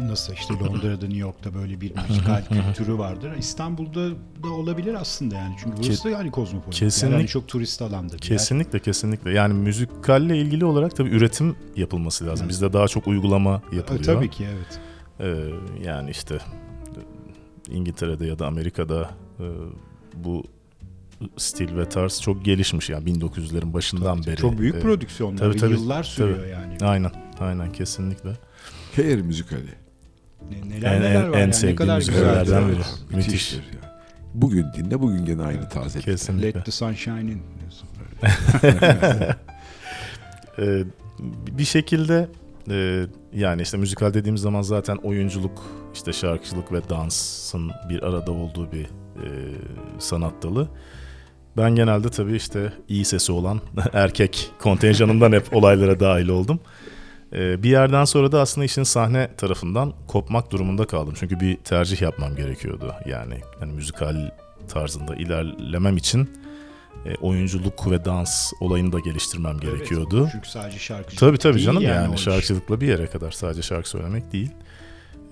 nasıl işte Londra'da, New York'ta böyle bir müzikal kültürü vardır. İstanbul'da da olabilir aslında yani. Çünkü burası da yani kozmopolit. kesinlik- Yani hani çok turist alanda bir yer. Kesinlikle kesinlikle. Yani müzikalle ilgili olarak tabii üretim yapılması lazım. Evet. Bizde daha çok uygulama E, yapılıyor. Tabii ki evet. Ee, yani işte İngiltere'de ya da Amerika'da e, bu stil ve tarz çok gelişmiş yani 1900'lerin başından beri. Çok büyük prodüksiyonlar tabii, tabii, yıllar sürüyor tabii. yani. Aynen, aynen kesinlikle. Şey Hair müzikali. Ne- Neler En, neler var en yani. ne kadar güzel. biri. Müthiş. Müthiş. Müthiştir yani. bugün dinle bugün gene aynı tazelik. Kesinlikle. Let the sun shine in. Ee, bir şekilde e, yani işte müzikal dediğimiz zaman zaten oyunculuk, işte şarkıcılık ve dansın bir arada olduğu bir e, sanat dalı. Ben genelde tabii işte iyi sesi olan erkek kontenjanından hep olaylara dahil oldum. Ee, bir yerden sonra da aslında işin sahne tarafından kopmak durumunda kaldım. Çünkü bir tercih yapmam gerekiyordu. Yani hani müzikal tarzında ilerlemem için e, oyunculuk ve dans olayını da geliştirmem gerekiyordu. Evet, çünkü sadece şarkıcı. Tabii tabii değil canım yani yani, şarkıcılıkla bir yere kadar sadece şarkı söylemek değil.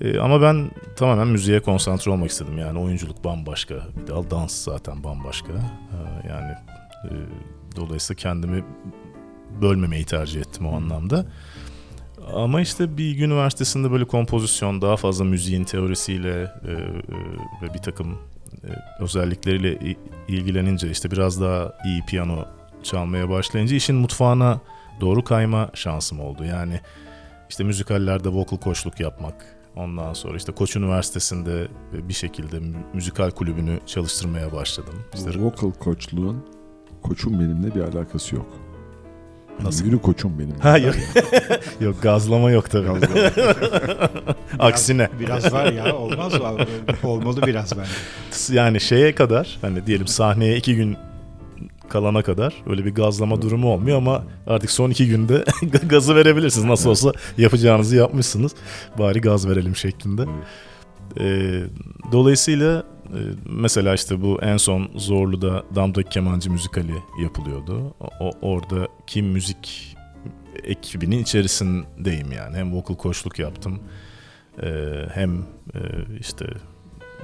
Ee, ama ben tamamen müziğe konsantre olmak istedim. Yani oyunculuk bambaşka, bir de dans zaten bambaşka. Ee, yani e, dolayısıyla kendimi bölmemeyi tercih ettim o anlamda. Ama işte bir üniversitesinde böyle kompozisyon, daha fazla müziğin teorisiyle e, e, ve bir takım e, özellikleriyle ilgilenince işte biraz daha iyi piyano çalmaya başlayınca işin mutfağına doğru kayma şansım oldu. Yani işte müzikallerde vocal koçluk yapmak. Ondan sonra işte Koç Üniversitesi'nde bir şekilde mü- müzikal kulübünü çalıştırmaya başladım. İşte vocal koçluğun koçum benimle bir alakası yok. Nasıl? Yürü koçum benim. Ha, yok. yok gazlama yok tabii. Aksine. Biraz var ya olmaz mı? Olmalı biraz bence. Yani şeye kadar hani diyelim sahneye iki gün kalana kadar öyle bir gazlama durumu olmuyor ama artık son iki günde gazı verebilirsiniz. Nasıl olsa yapacağınızı yapmışsınız. Bari gaz verelim şeklinde. Ee, dolayısıyla mesela işte bu en son Zorlu'da Damdaki Kemancı müzikali yapılıyordu. O, oradaki müzik ekibinin içerisindeyim yani. Hem vocal koçluk yaptım e, hem e, işte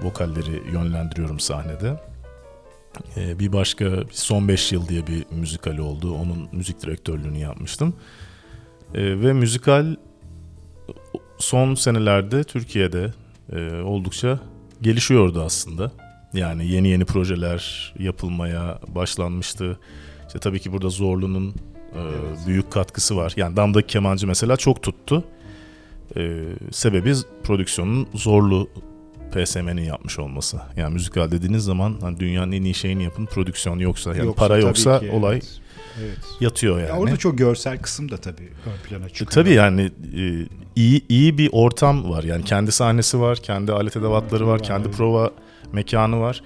vokalleri yönlendiriyorum sahnede. E, bir başka Son 5 Yıl diye bir müzikali oldu. Onun müzik direktörlüğünü yapmıştım. E, ve müzikal son senelerde Türkiye'de e, oldukça gelişiyordu aslında. Yani yeni yeni projeler yapılmaya başlanmıştı. İşte tabii ki burada Zorlu'nun e, büyük katkısı var. Yani Damdaki Kemancı mesela çok tuttu. E, sebebi prodüksiyonun Zorlu PSM'nin yapmış olması. Yani müzikal dediğiniz zaman hani dünyanın en iyi şeyini yapın prodüksiyon yoksa yani Yoksa para yoksa ki, olay Evet. Evet. yatıyor yani. Ya orada çok görsel kısım da tabii ön plana E, çıkıyor. Tabii yani e, iyi iyi bir ortam var. Yani kendi sahnesi var, kendi alet edevatları var, kendi prova mekanı var.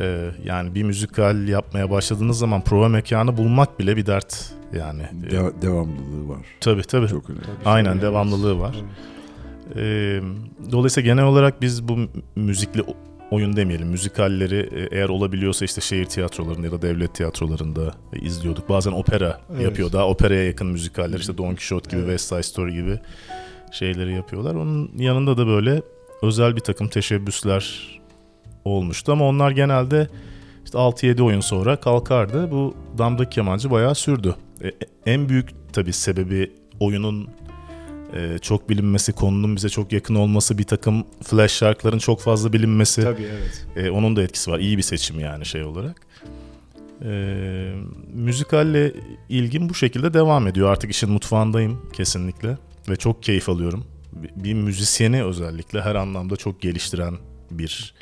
E, yani bir müzikal yapmaya başladığınız zaman prova mekanı bulmak bile bir dert yani. E, De- devamlılığı var. tabii tabii. Çok önemli. Aynen Evet. devamlılığı var. Evet. E, dolayısıyla genel olarak biz bu müzikli oyun demeyelim. Müzikalleri e, eğer olabiliyorsa işte şehir tiyatrolarında ya da devlet tiyatrolarında e, izliyorduk. Bazen opera Evet. yapıyor. Daha operaya yakın müzikaller işte Don Quixote gibi, Evet. West Side Story gibi şeyleri yapıyorlar. Onun yanında da böyle özel bir takım teşebbüsler olmuştu ama onlar genelde işte 6-7 oyun sonra kalkardı. Bu Damdaki Kemancı bayağı sürdü. E, e, en büyük tabii sebebi oyunun e, çok bilinmesi, konunun bize çok yakın olması, bir takım flash şarkıların çok fazla bilinmesi. Tabii evet. E, onun da etkisi var. İyi bir seçim yani şey olarak. E, müzikalle ilgim bu şekilde devam ediyor. Artık işin mutfağındayım kesinlikle. Ve çok keyif alıyorum. Bir, bir müzisyeni özellikle her anlamda çok geliştiren bir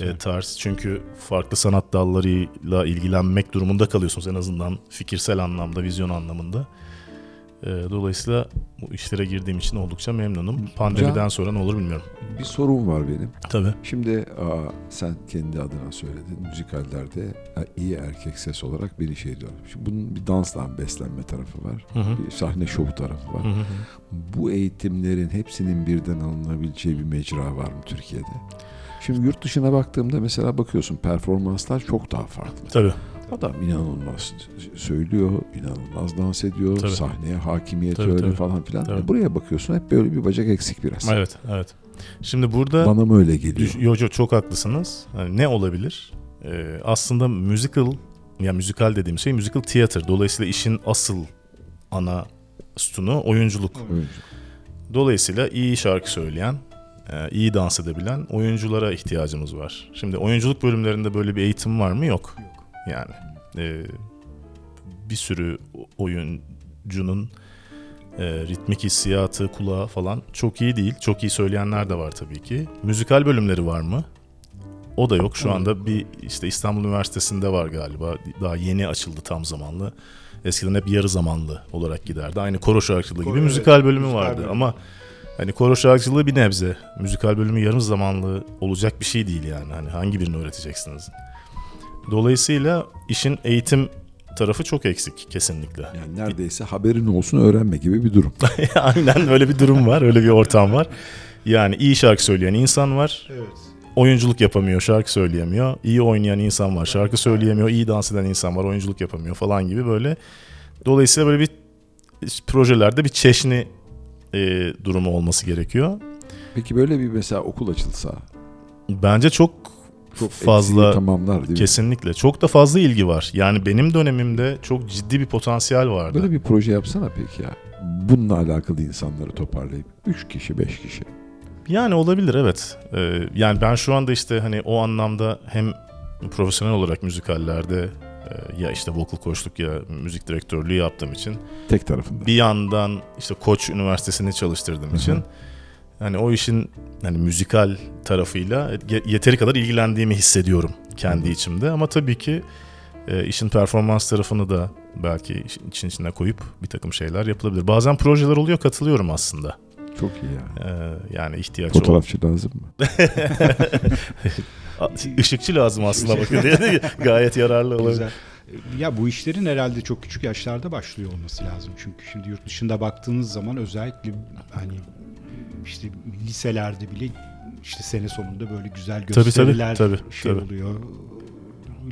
Evet. e, tarz. Çünkü farklı sanat dallarıyla ilgilenmek durumunda kalıyorsunuz en azından fikirsel anlamda, vizyon anlamında. E, dolayısıyla bu işlere girdiğim için oldukça memnunum. Pandemiden sonra ne olur bilmiyorum. Bir sorun var benim. Tabii. Şimdi aa, sen kendi adına söyledin. Müzikallerde iyi erkek ses olarak bir şey diyorum. Şimdi bunun bir dansla beslenme tarafı var. Hı hı. Bir sahne şovu tarafı var. Hı hı. Bu eğitimlerin hepsinin birden alınabileceği bir mecra var mı Türkiye'de? Şimdi yurt dışına baktığımda mesela bakıyorsun performanslar çok daha farklı. Tabii. Adam inanılmaz söylüyor, inanılmaz dans ediyor, Tabii. sahneye hakimiyeti Tabii, öyle tabii. falan filan. Tabii. Buraya bakıyorsun hep böyle bir bacak eksik biraz. Evet, evet. Şimdi burada Bana mı öyle geliyor? Düş- Yo, yo, çok haklısınız. Yani ne olabilir? Ee, aslında musical, ya müzikal dediğim şey musical theater. Dolayısıyla işin asıl ana sütunu oyunculuk. Oyuncu. Dolayısıyla iyi şarkı söyleyen, e, iyi dans edebilen oyunculara ihtiyacımız var. Şimdi oyunculuk bölümlerinde böyle bir eğitim var mı? Yok. Yani e, bir sürü oyuncunun e, ritmik hissiyatı, kulağı falan çok iyi değil. Çok iyi söyleyenler de var tabii ki. Müzikal bölümleri var mı? O da yok. Şu anda bir işte İstanbul Üniversitesi'nde var galiba. Daha yeni açıldı tam zamanlı. Eskiden hep yarı zamanlı olarak giderdi. Aynı koro şarkıcılığı gibi müzikal evet, bölümü müzikal vardı. Ama hani koro şarkıcılığı bir nebze. Müzikal bölümü yarım zamanlı olacak bir şey değil yani. Hani hangi birini öğreteceksiniz? Dolayısıyla işin eğitim tarafı çok eksik kesinlikle. Yani neredeyse haberin olsun öğrenme gibi bir durum. Aynen öyle bir durum var, öyle bir ortam var. Yani iyi şarkı söyleyen insan var, Evet. oyunculuk yapamıyor, şarkı söyleyemiyor. İyi oynayan insan var, şarkı söyleyemiyor. iyi dans eden insan var, oyunculuk yapamıyor falan gibi böyle. Dolayısıyla böyle bir projelerde bir çeşni e, durumu olması gerekiyor. Peki böyle bir mesela okul açılsa Bence çok çok Fazla- tamamlar değil mi? kesinlikle çok da fazla ilgi var. Yani benim dönemimde çok ciddi bir potansiyel vardı. Böyle bir proje yapsana peki ya. Bununla alakalı insanları toparlayıp 3 kişi 5 kişi. Yani olabilir evet. Ee, yani ben şu anda işte hani o anlamda hem profesyonel olarak müzikallerde e, ya işte vocal koçluk ya müzik direktörlüğü yaptığım için Tek tarafında. bir yandan işte Koç Üniversitesi'ni çalıştırdığım Hı hı. için hani o işin hani müzikal tarafıyla ye- yeteri kadar ilgilendiğimi hissediyorum kendi içimde ama tabii ki e, işin performans tarafını da belki işin için içine koyup bir takım şeyler yapılabilir. Bazen projeler oluyor katılıyorum aslında. Çok iyi ya. Ee, yani ihtiyaç. Fotoğrafçı lazım mı? Işıkçı lazım aslında bakın diye gayet yararlı olabilir. Güzel. Ya bu işlerin herhalde çok küçük yaşlarda başlıyor olması lazım. Çünkü şimdi yurt dışında baktığınız zaman özellikle hani işte liselerde bile işte sene sonunda böyle güzel tabii, gösteriler tabii, şey tabii. oluyor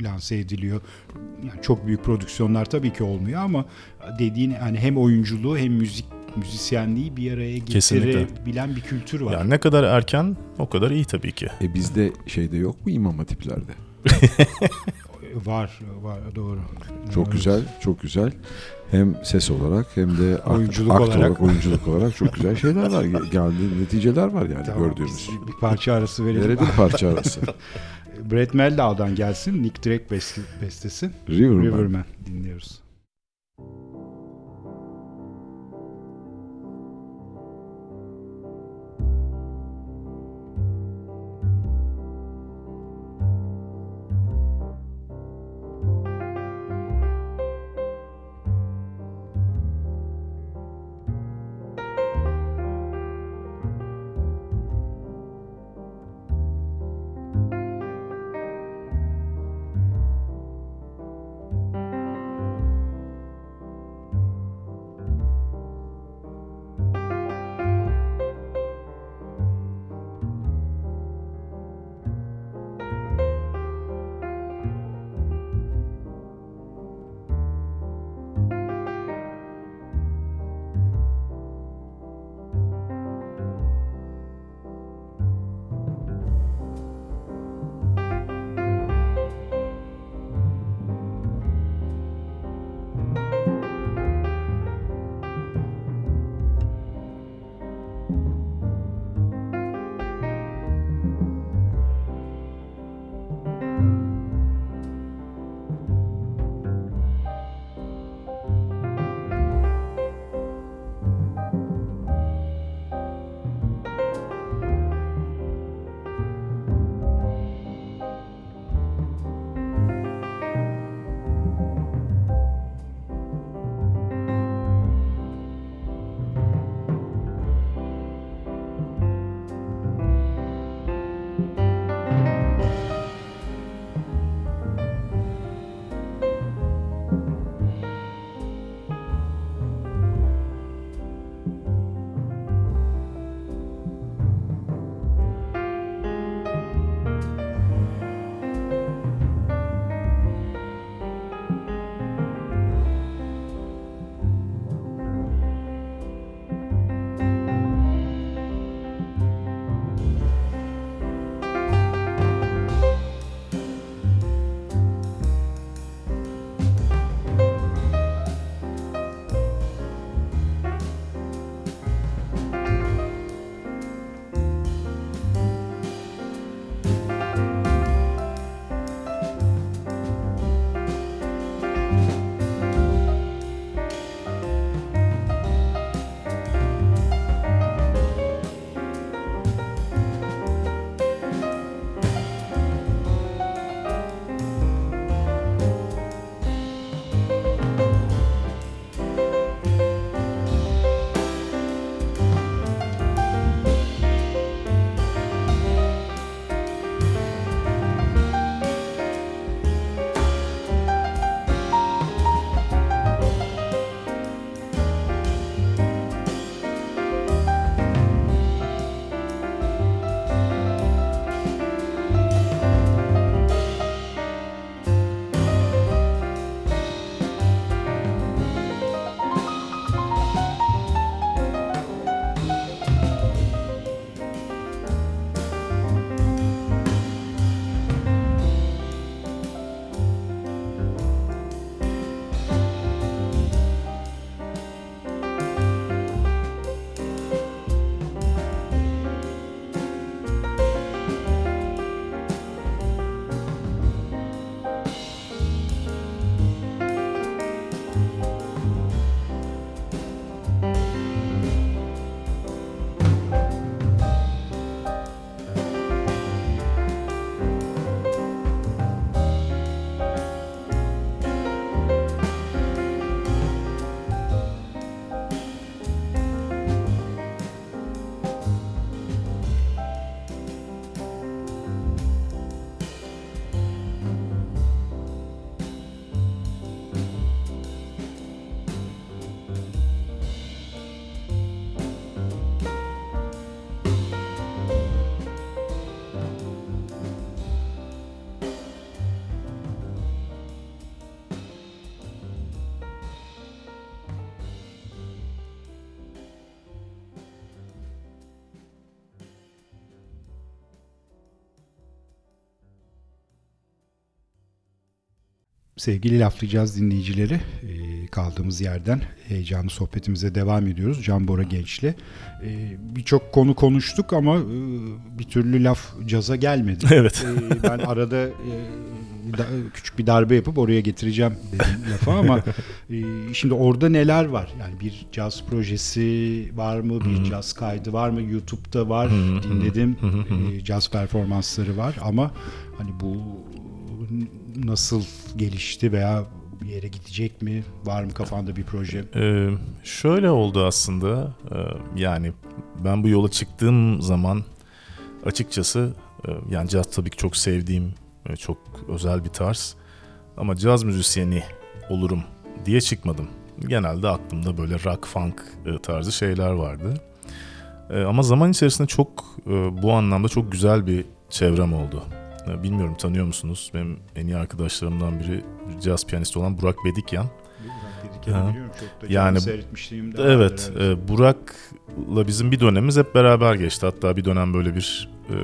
lanse ediliyor. Yani çok büyük prodüksiyonlar tabii ki olmuyor ama dediğin hani hem oyunculuğu hem müzik müzisyenliği bir araya getirebilen bir kültür var. Yani ne kadar erken o kadar iyi tabii ki. E bizde şeyde yok mu imam hatiplerde? Var, var doğru. Çok Evet. güzel, çok güzel. Hem ses olarak hem de akt- Oyunculuk akt olarak. oyunculuk olarak çok güzel şeyler var. Ge- Geldiği neticeler var yani Tamam, gördüğümüz. bir parça arası verelim. Verelim parça arası. Brett Meldau'dan gelsin. Nick Drake beste- bestesi. Riverman. Riverman dinliyoruz. Sevgili laflayacağız dinleyicileri e, kaldığımız yerden heyecanlı sohbetimize devam ediyoruz Can Bora Genç'le. E, Birçok konu konuştuk ama e, bir türlü laf caza gelmedi. Evet. E, ben arada e, da- küçük bir darbe yapıp oraya getireceğim dedim lafı ama e, şimdi orada neler var? Yani bir caz projesi var mı? Bir caz kaydı var mı? YouTube'da var. Dinledim. E, caz performansları var ama hani bu nasıl gelişti veya bir yere gidecek mi? Var mı kafanda bir proje? Ee, şöyle oldu aslında. Ee, yani ben bu yola çıktığım zaman açıkçası e, yani caz tabii ki çok sevdiğim e, çok özel bir tarz. Ama caz müzisyeni olurum diye çıkmadım. Genelde aklımda böyle rock funk e, tarzı şeyler vardı. Ama zaman içerisinde çok bu anlamda çok güzel bir çevrem oldu. E, Bilmiyorum tanıyor musunuz? Benim en iyi arkadaşlarımdan biri caz piyanisti olan Burak Bedikyan. Ha. çok da Yani- canlı seyretmişliğim de vardır, Evet, e, Burak'la bizim bir dönemimiz hep beraber geçti. Hatta bir dönem böyle bir e,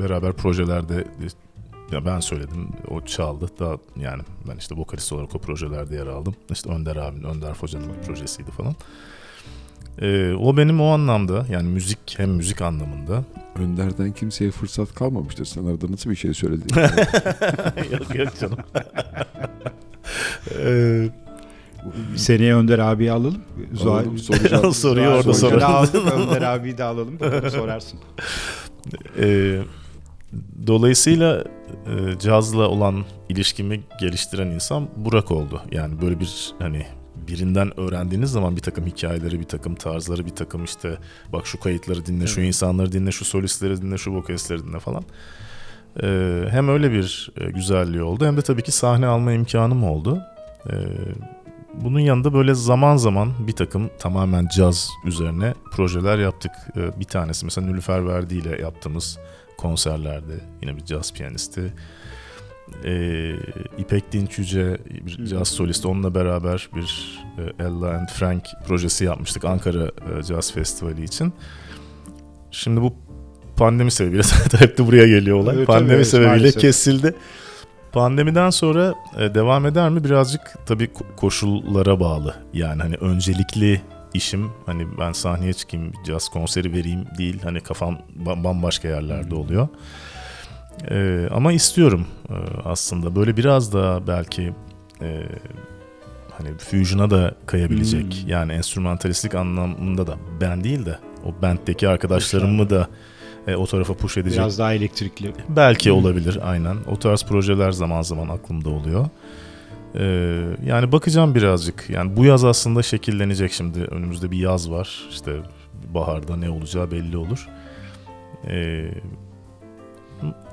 beraber projelerde ya ben söyledim, o çaldı. Daha yani ben işte vokalist olarak o projelerde yer aldım. İşte Önder abinin, Önder Hoca'nın projesiydi falan. E, o benim o anlamda yani müzik hem müzik anlamında Önder'den kimseye fırsat kalmamıştır. Sen arada nasıl bir şey söyledin? yok yok canım. e, Seneye Önder abi alalım. Zuhal- Alalım, soracağım. Soruyu orada aldık, Önder abi de alalım. Sorarsın. Ee, dolayısıyla e, cazla olan ilişkimi geliştiren insan Burak oldu. Yani böyle bir hani birinden öğrendiğiniz zaman bir takım hikayeleri, bir takım tarzları, bir takım işte bak şu kayıtları dinle, şu insanları dinle, şu solistleri dinle, şu vokalistleri dinle falan. Ee, hem öyle bir e, güzelliği oldu hem de tabii ki sahne alma imkanım oldu. Ee, bunun yanında böyle zaman zaman bir takım tamamen caz üzerine projeler yaptık. Ee, bir tanesi mesela Nülüfer Verdi ile yaptığımız konserlerde yine bir caz piyanisti. Ee, İpek Dinç Yüce bir caz solisti onunla beraber bir e, Ella and Frank projesi yapmıştık Ankara e, Caz Festivali için. Şimdi bu pandemi sebebiyle zaten hep de buraya geliyor olay. Evet, pandemi evet, sebebiyle maalesef. kesildi. Pandemiden sonra e, devam eder mi? Birazcık tabii ko- koşullara bağlı. Yani hani öncelikli işim hani ben sahneye çıkayım, caz konseri vereyim değil. Hani kafam ba- bambaşka yerlerde oluyor. E, ama istiyorum e, aslında böyle biraz daha belki e, hani fusion'a da kayabilecek. Hmm. Yani enstrümantalistlik anlamında da ben değil de o band'deki arkadaşlarımı da e, o tarafa push edecek Biraz daha elektrikli. Belki Hı. olabilir aynen. O tarz projeler zaman zaman aklımda oluyor. Ee, yani bakacağım birazcık. Yani bu yaz aslında şekillenecek şimdi. Önümüzde bir yaz var. İşte baharda ne olacağı belli olur. Ee,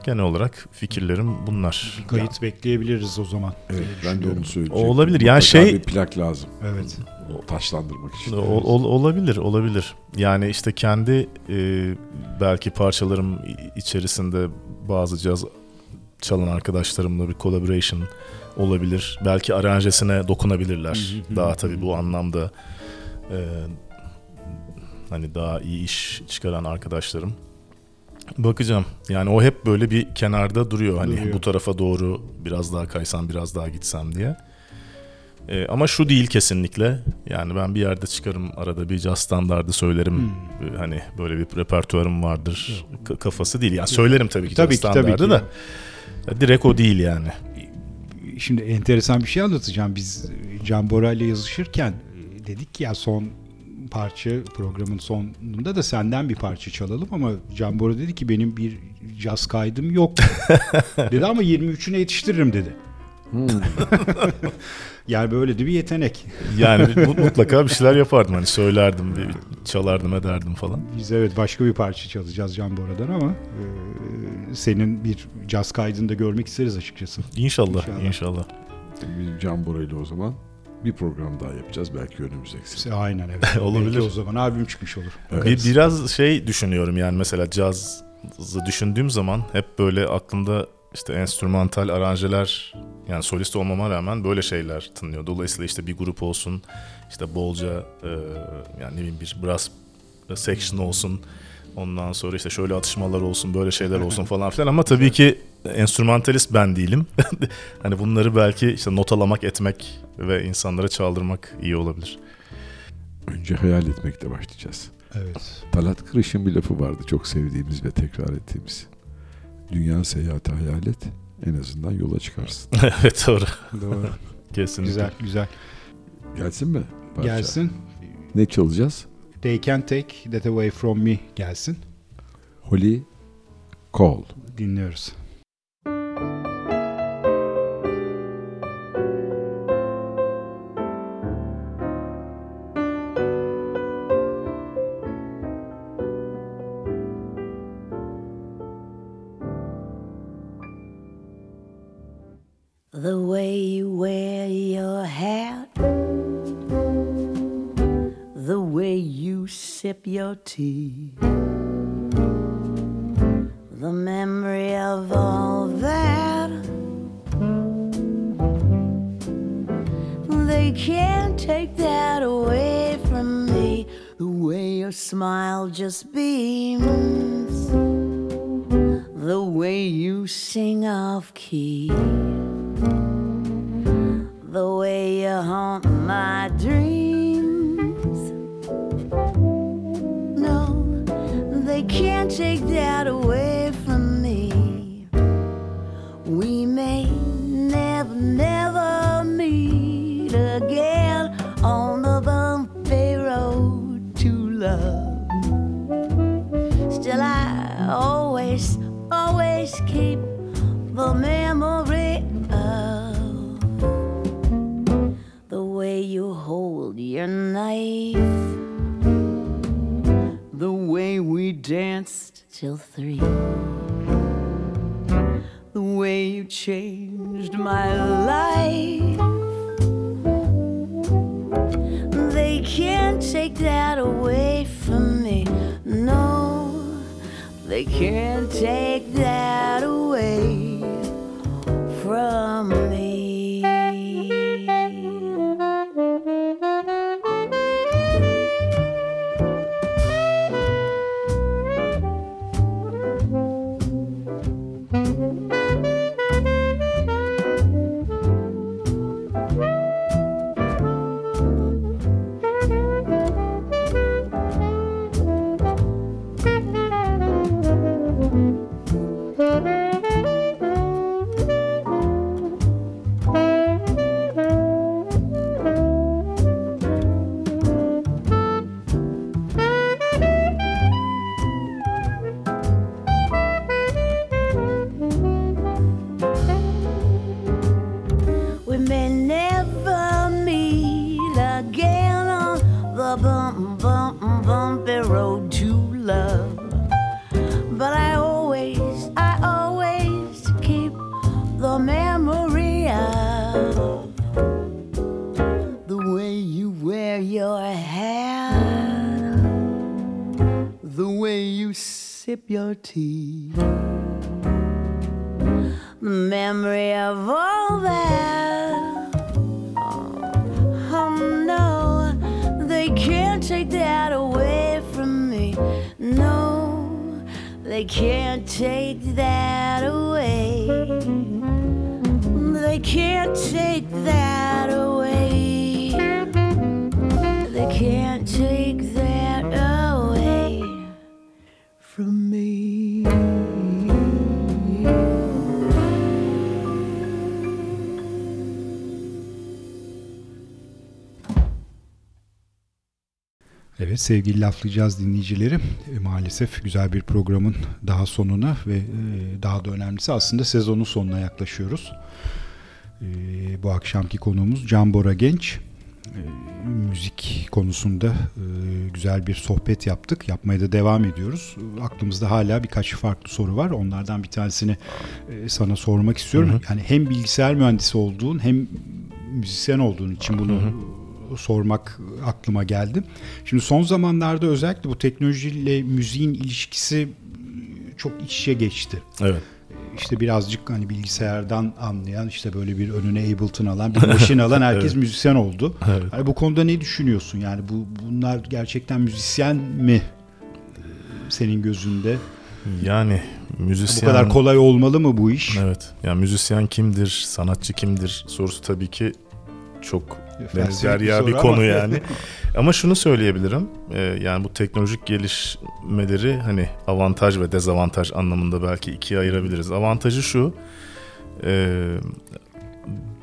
genel olarak fikirlerim bunlar. Bir kayıt bekleyebiliriz o zaman. evet, ben de onu söyleyecektim. O olabilir. Yani Mutlaka şey- bir plak lazım. Evet. O taşlandırmak için. O- ol- olabilir, olabilir. Yani işte kendi e, belki parçalarım içerisinde bazı caz çalan arkadaşlarımla bir collaboration olabilir. Belki aranjesine dokunabilirler. Daha tabii bu anlamda e, hani daha iyi iş çıkaran arkadaşlarım. Bakacağım. Yani o hep böyle bir kenarda duruyor. Hani Duruyor. bu tarafa doğru biraz daha kaysam, biraz daha gitsem diye. Ee, ama şu değil kesinlikle. Yani ben bir yerde çıkarım arada bir caz standardı söylerim. Hmm. Ee, Hani böyle bir repertuarım vardır. Ka- kafası değil. Yani söylerim tabii ki Tabii caz ki tabii standardı ki. da. Direkt o değil yani. Şimdi enteresan bir şey anlatacağım. Biz Can Bora ile yazışırken e, dedik ki ya son parça programın sonunda da senden bir parça çalalım ama Can Bora dedi ki benim bir caz kaydım yok. dedi ama 23'üne yetiştiririm dedi. Hmm. Yani böyle de bir yetenek. Yani mutlaka bir şeyler yapardım. Hani söylerdim, bir çalardım, ederdim falan. Biz evet başka bir parça çalacağız Can Bora'dan ama e, senin bir caz kaydını da görmek isteriz açıkçası. İnşallah, İnşallah. inşallah. Biz Can Bora ile o zaman bir program daha yapacağız. Belki önümüzdeki sene. Aynen evet. Olabilir. Belki o zaman albüm çıkmış olur. Evet. Bir, biraz şey düşünüyorum yani mesela cazı düşündüğüm zaman hep böyle aklımda işte enstrümantal aranjeler yani solist olmama rağmen böyle şeyler tınlıyor. Dolayısıyla işte bir grup olsun işte bolca e, yani ne bileyim bir brass section olsun Ondan sonra işte şöyle atışmalar olsun, böyle şeyler olsun falan filan ama tabii ki enstrümantalist ben değilim. hani bunları belki işte notalamak, etmek ve insanlara çaldırmak iyi olabilir. Önce hayal etmekle başlayacağız. Evet. Talat Kırış'ın bir lafı vardı çok sevdiğimiz ve tekrar ettiğimiz. Dünya seyahati hayal et, en azından yola çıkarsın. evet doğru. Doğru. Kesinlikle. güzel güzel. Gelsin mi? parça? Gelsin. Ne çalacağız? They can take that away from me gelsin. Holly Cole. Dinliyoruz. Tea. Sip your tea the memory of all that. Oh, oh no, they can't take that away from me. No, they can't take that away. They can't take that away. Evet sevgili laflayacağız dinleyicileri. E, maalesef güzel bir programın daha sonuna ve e, daha da önemlisi aslında sezonun sonuna yaklaşıyoruz. E, bu akşamki konuğumuz Can Bora Genç. E, müzik konusunda e, güzel bir sohbet yaptık. Yapmaya da devam ediyoruz. Aklımızda hala birkaç farklı soru var. Onlardan bir tanesini e, sana sormak istiyorum. Hı hı. Yani hem bilgisayar mühendisi olduğun hem müzisyen olduğun için bunu sormak aklıma geldi. Şimdi son zamanlarda özellikle bu teknolojiyle müziğin ilişkisi çok iç içe geçti. Evet. İşte birazcık hani bilgisayardan anlayan işte böyle bir önüne Ableton alan bir machine alan herkes Evet. müzisyen oldu. Evet. Hani bu konuda ne düşünüyorsun? Yani bu bunlar gerçekten müzisyen mi? Ee, senin gözünde? Yani Bu müzisyen... kadar kolay olmalı mı bu iş? Evet. Yani müzisyen kimdir, sanatçı kimdir sorusu tabii ki çok Derya soru bir ama- konu yani. Ama şunu söyleyebilirim. e, yani bu teknolojik gelişmeleri hani avantaj ve dezavantaj anlamında belki ikiye ayırabiliriz. Avantajı şu. e,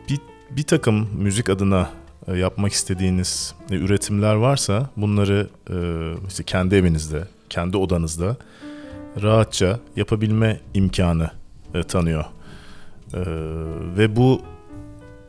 bir, bir takım müzik adına e, yapmak istediğiniz e, üretimler varsa bunları e, işte kendi evinizde, kendi odanızda rahatça yapabilme imkanı tanıyor. Ve bu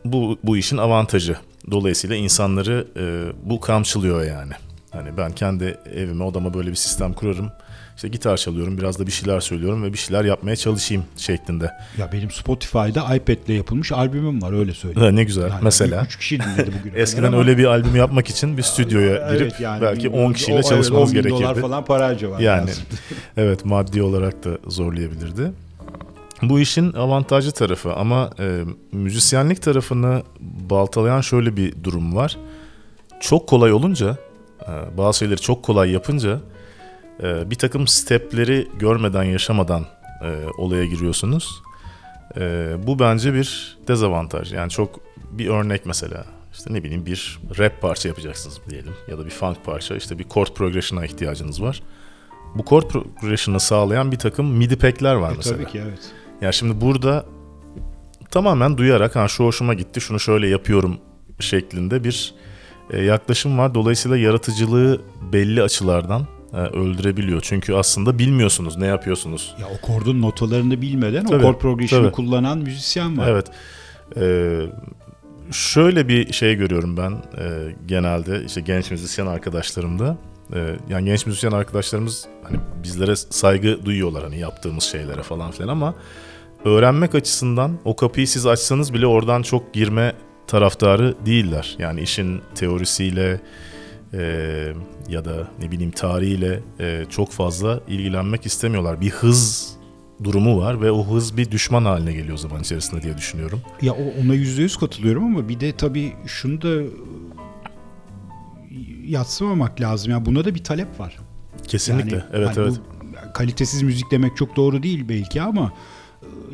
bu bu işin avantajı. Dolayısıyla insanları e, bu kamçılıyor yani. Hani ben kendi evime, odama böyle bir sistem kurarım. İşte gitar çalıyorum, biraz da bir şeyler söylüyorum ve bir şeyler yapmaya çalışayım şeklinde. Ya benim Spotify'da iPad'le yapılmış albümüm var öyle söyleyeyim. Ha, ne güzel. Yani Mesela Üç kişi dinledi bugün. eskiden öyle bir albüm yapmak için bir stüdyoya girip Evet, yani belki bir- 10 kişiyle o- evet, çalışmanız 10 bin dolar gerekirdi. falan para harcaman Yani lazım. evet maddi olarak da zorlayabilirdi. Bu işin avantajlı tarafı ama e, müzisyenlik tarafını baltalayan şöyle bir durum var. Çok kolay olunca, e, bazı şeyleri çok kolay yapınca e, bir takım stepleri görmeden, yaşamadan e, olaya giriyorsunuz. E, bu bence bir dezavantaj. Yani çok bir örnek mesela. İşte ne bileyim bir rap parça yapacaksınız diyelim ya da bir funk parça. İşte bir chord progression'a ihtiyacınız var. Bu chord progression'ı sağlayan bir takım MIDI pack'ler var E, mesela. tabii ki evet. Ya şimdi burada tamamen duyarak ha şu hoşuma gitti şunu şöyle yapıyorum şeklinde bir e, yaklaşım var. Dolayısıyla yaratıcılığı belli açılardan e, öldürebiliyor. Çünkü aslında bilmiyorsunuz ne yapıyorsunuz. Ya o kordun notalarını bilmeden Tabii, o chord progression'ı tabii. kullanan müzisyen var. Evet. Ee, şöyle bir şey görüyorum ben e, genelde işte genç müzisyen arkadaşlarımda. Ee, yani genç müzisyen arkadaşlarımız hani bizlere saygı duyuyorlar hani yaptığımız şeylere falan filan ama öğrenmek açısından o kapıyı siz açsanız bile oradan çok girme taraftarı değiller. Yani işin teorisiyle e, ya da ne bileyim tarihiyle e, çok fazla ilgilenmek istemiyorlar. Bir hız durumu var ve o hız bir düşman haline geliyor zaman içerisinde diye düşünüyorum. Ya ona yüzde yüz katılıyorum ama bir de tabii şunu da yatsımamak lazım. Ya buna da bir talep var. Kesinlikle. Yani evet hani evet. kalitesiz müzik demek çok doğru değil belki ama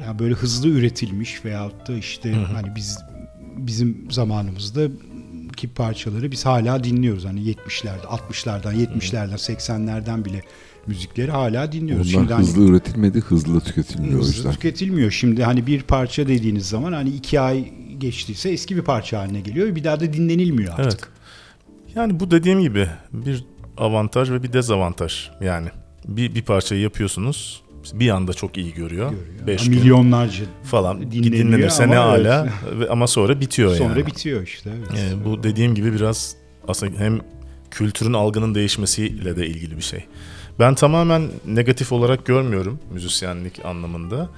yani böyle hızlı üretilmiş veyahut da işte hani biz bizim zamanımızda ki parçaları biz hala dinliyoruz. Hani 70'lerde, 60'lardan, 70'lerden, 80'lerden bile müzikleri hala dinliyoruz. Onlar Şimdi hani hızlı üretilmedi, hızlı tüketilmiyor o hızlı yüzden. tüketilmiyor. Şimdi hani bir parça dediğiniz zaman hani iki ay geçtiyse eski bir parça haline geliyor. Bir daha da dinlenilmiyor artık. Evet. Yani bu dediğim gibi bir avantaj ve bir dezavantaj. Yani bir, bir parçayı yapıyorsunuz. Bir anda çok iyi görüyor. Görüyor. 5 Ha, gün Milyonlarca falan dinleniyor dinlenirse ne evet. ala ve- ama sonra bitiyor sonra yani. bitiyor işte. Evet. Ee, bu dediğim gibi biraz aslında hem kültürün algının değişmesiyle de ilgili bir şey. Ben tamamen negatif olarak görmüyorum müzisyenlik anlamında.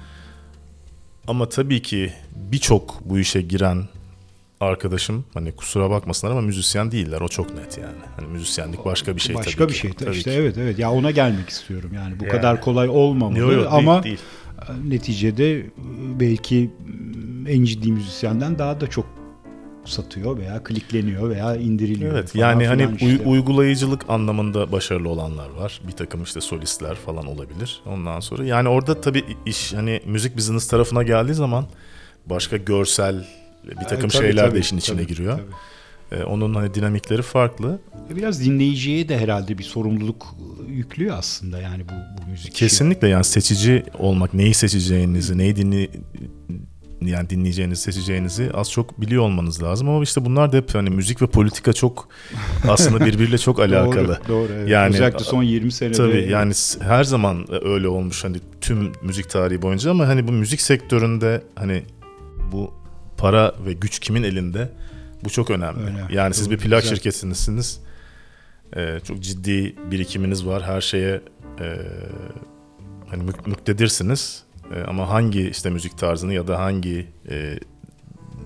Ama tabii ki birçok bu işe giren arkadaşım hani kusura bakmasınlar ama müzisyen değiller. O çok net yani. Hani müzisyenlik başka bir şey Başka tabii bir ki. şey. Tabii işte ki. evet evet. Ya ona gelmek istiyorum. Yani bu Yani. kadar kolay olmamalı Yo, yo, değil, ama değil. neticede e, belki e, en ciddi müzisyenden daha da çok satıyor veya klikleniyor veya indiriliyor. Evet falan yani hani işte. uygulayıcılık anlamında başarılı olanlar var. Bir takım işte solistler falan olabilir. Ondan sonra yani orada tabii iş hani müzik business tarafına geldiği zaman başka görsel bir takım Evet, tabii, şeyler tabii, de işin içine tabii, giriyor. tabii. Ee, onun hani dinamikleri farklı. E, Biraz dinleyiciye de herhalde bir sorumluluk yüklüyor aslında yani bu, bu müzik işi. Kesinlikle yani seçici olmak, neyi seçeceğinizi, neyi dinli yani dinleyeceğinizi, seçeceğinizi az çok biliyor olmanız lazım ama işte bunlar da hep hani müzik ve politika çok aslında birbiriyle çok alakalı. Doğru, doğru evet. Yani- Özellikle son 20 senede. Tabii yani her zaman öyle olmuş hani tüm müzik tarihi boyunca ama hani bu müzik sektöründe hani bu para ve güç kimin elinde bu çok önemli. Öyle, yani siz bir plak güzel. şirketinizsiniz. Ee, çok ciddi birikiminiz var. Her şeye e, hani mük- müktedirsiniz. E, ama hangi işte müzik tarzını ya da hangi e,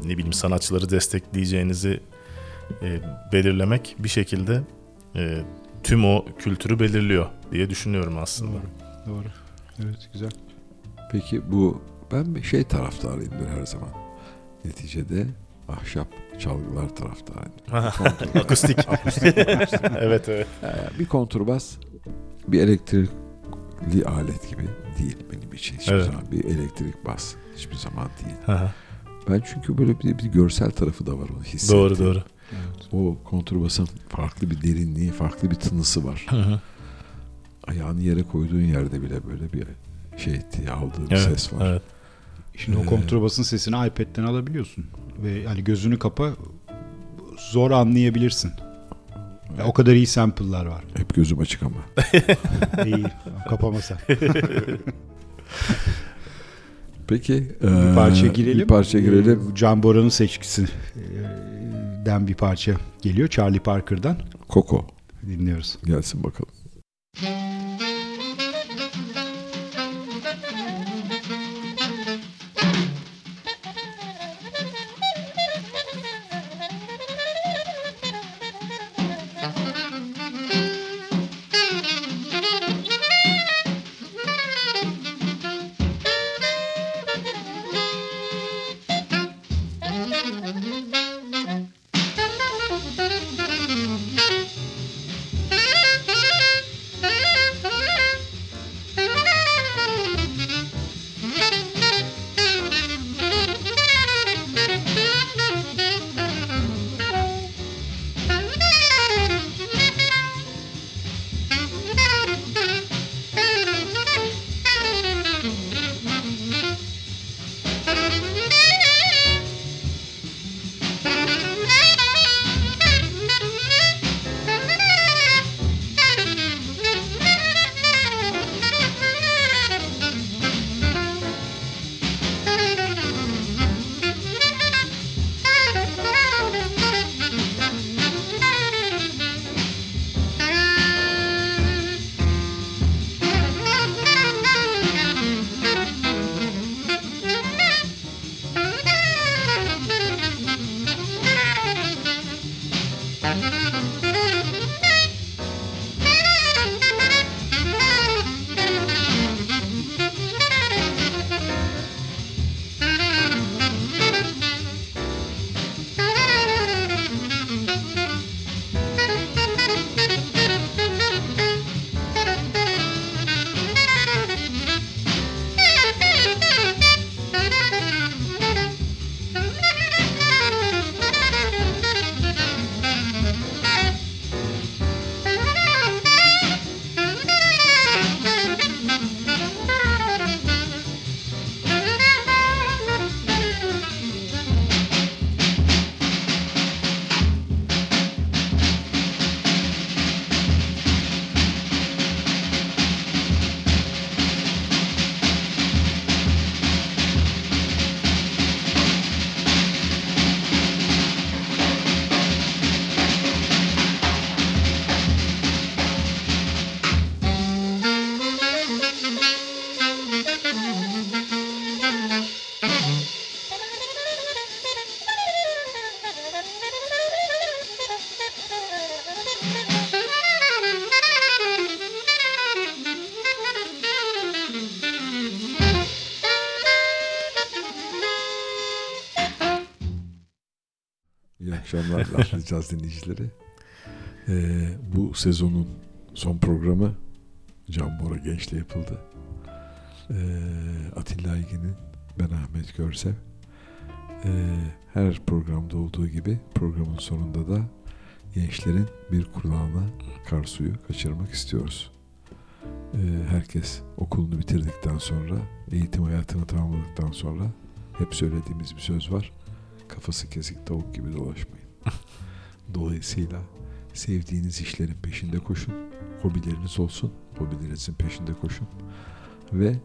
ne bileyim sanatçıları destekleyeceğinizi e, belirlemek bir şekilde e, tüm o kültürü belirliyor diye düşünüyorum aslında. Doğru. Doğru. Evet güzel. Peki bu ben bir şey taraftarıyımdır her zaman. Neticede ahşap çalgılar taraftarıyım. Kontur- Akustik. Akustik. evet evet. Ee, bir konturbas, bir elektrik elektrikli alet gibi değil benim için hiçbir Evet. zaman. Bir elektrik bas hiçbir zaman değil. Hı. Ben çünkü böyle bir, bir görsel tarafı da var onu hissettim. doğru doğru. O kontrbasın farklı bir derinliği, farklı bir tınısı var. Hı. Ayağını yere koyduğun yerde bile böyle bir şey ettiği, aldığın Evet, ses var. evet. Şimdi o Ee, kontrabasın sesini iPad'den alabiliyorsun. Ve hani gözünü kapa zor anlayabilirsin. Ya o kadar iyi sample'lar var. Hep gözüm açık ama. İyi. Kapama sen. Peki. Bir parça girelim. Bir parça girelim. Can Bora'nın seçkisinden bir parça geliyor. Charlie Parker'dan Coco dinliyoruz. gelsin bakalım. İyi akşamlar caz dinleyicileri. Ee, bu sezonun son programı Can Bora Genç'le yapıldı. Ee, Atilla Aygin'in, ben Ahmet Görsev. Ee, her programda olduğu gibi programın sonunda da gençlerin bir kulağına kar suyu kaçırmak istiyoruz. Ee, herkes okulunu bitirdikten sonra, eğitim hayatını tamamladıktan sonra hep söylediğimiz bir söz var. Kafası kesik tavuk gibi dolaşmayın. Dolayısıyla sevdiğiniz işlerin peşinde koşun. Hobileriniz olsun. Hobilerinizin peşinde koşun. Ve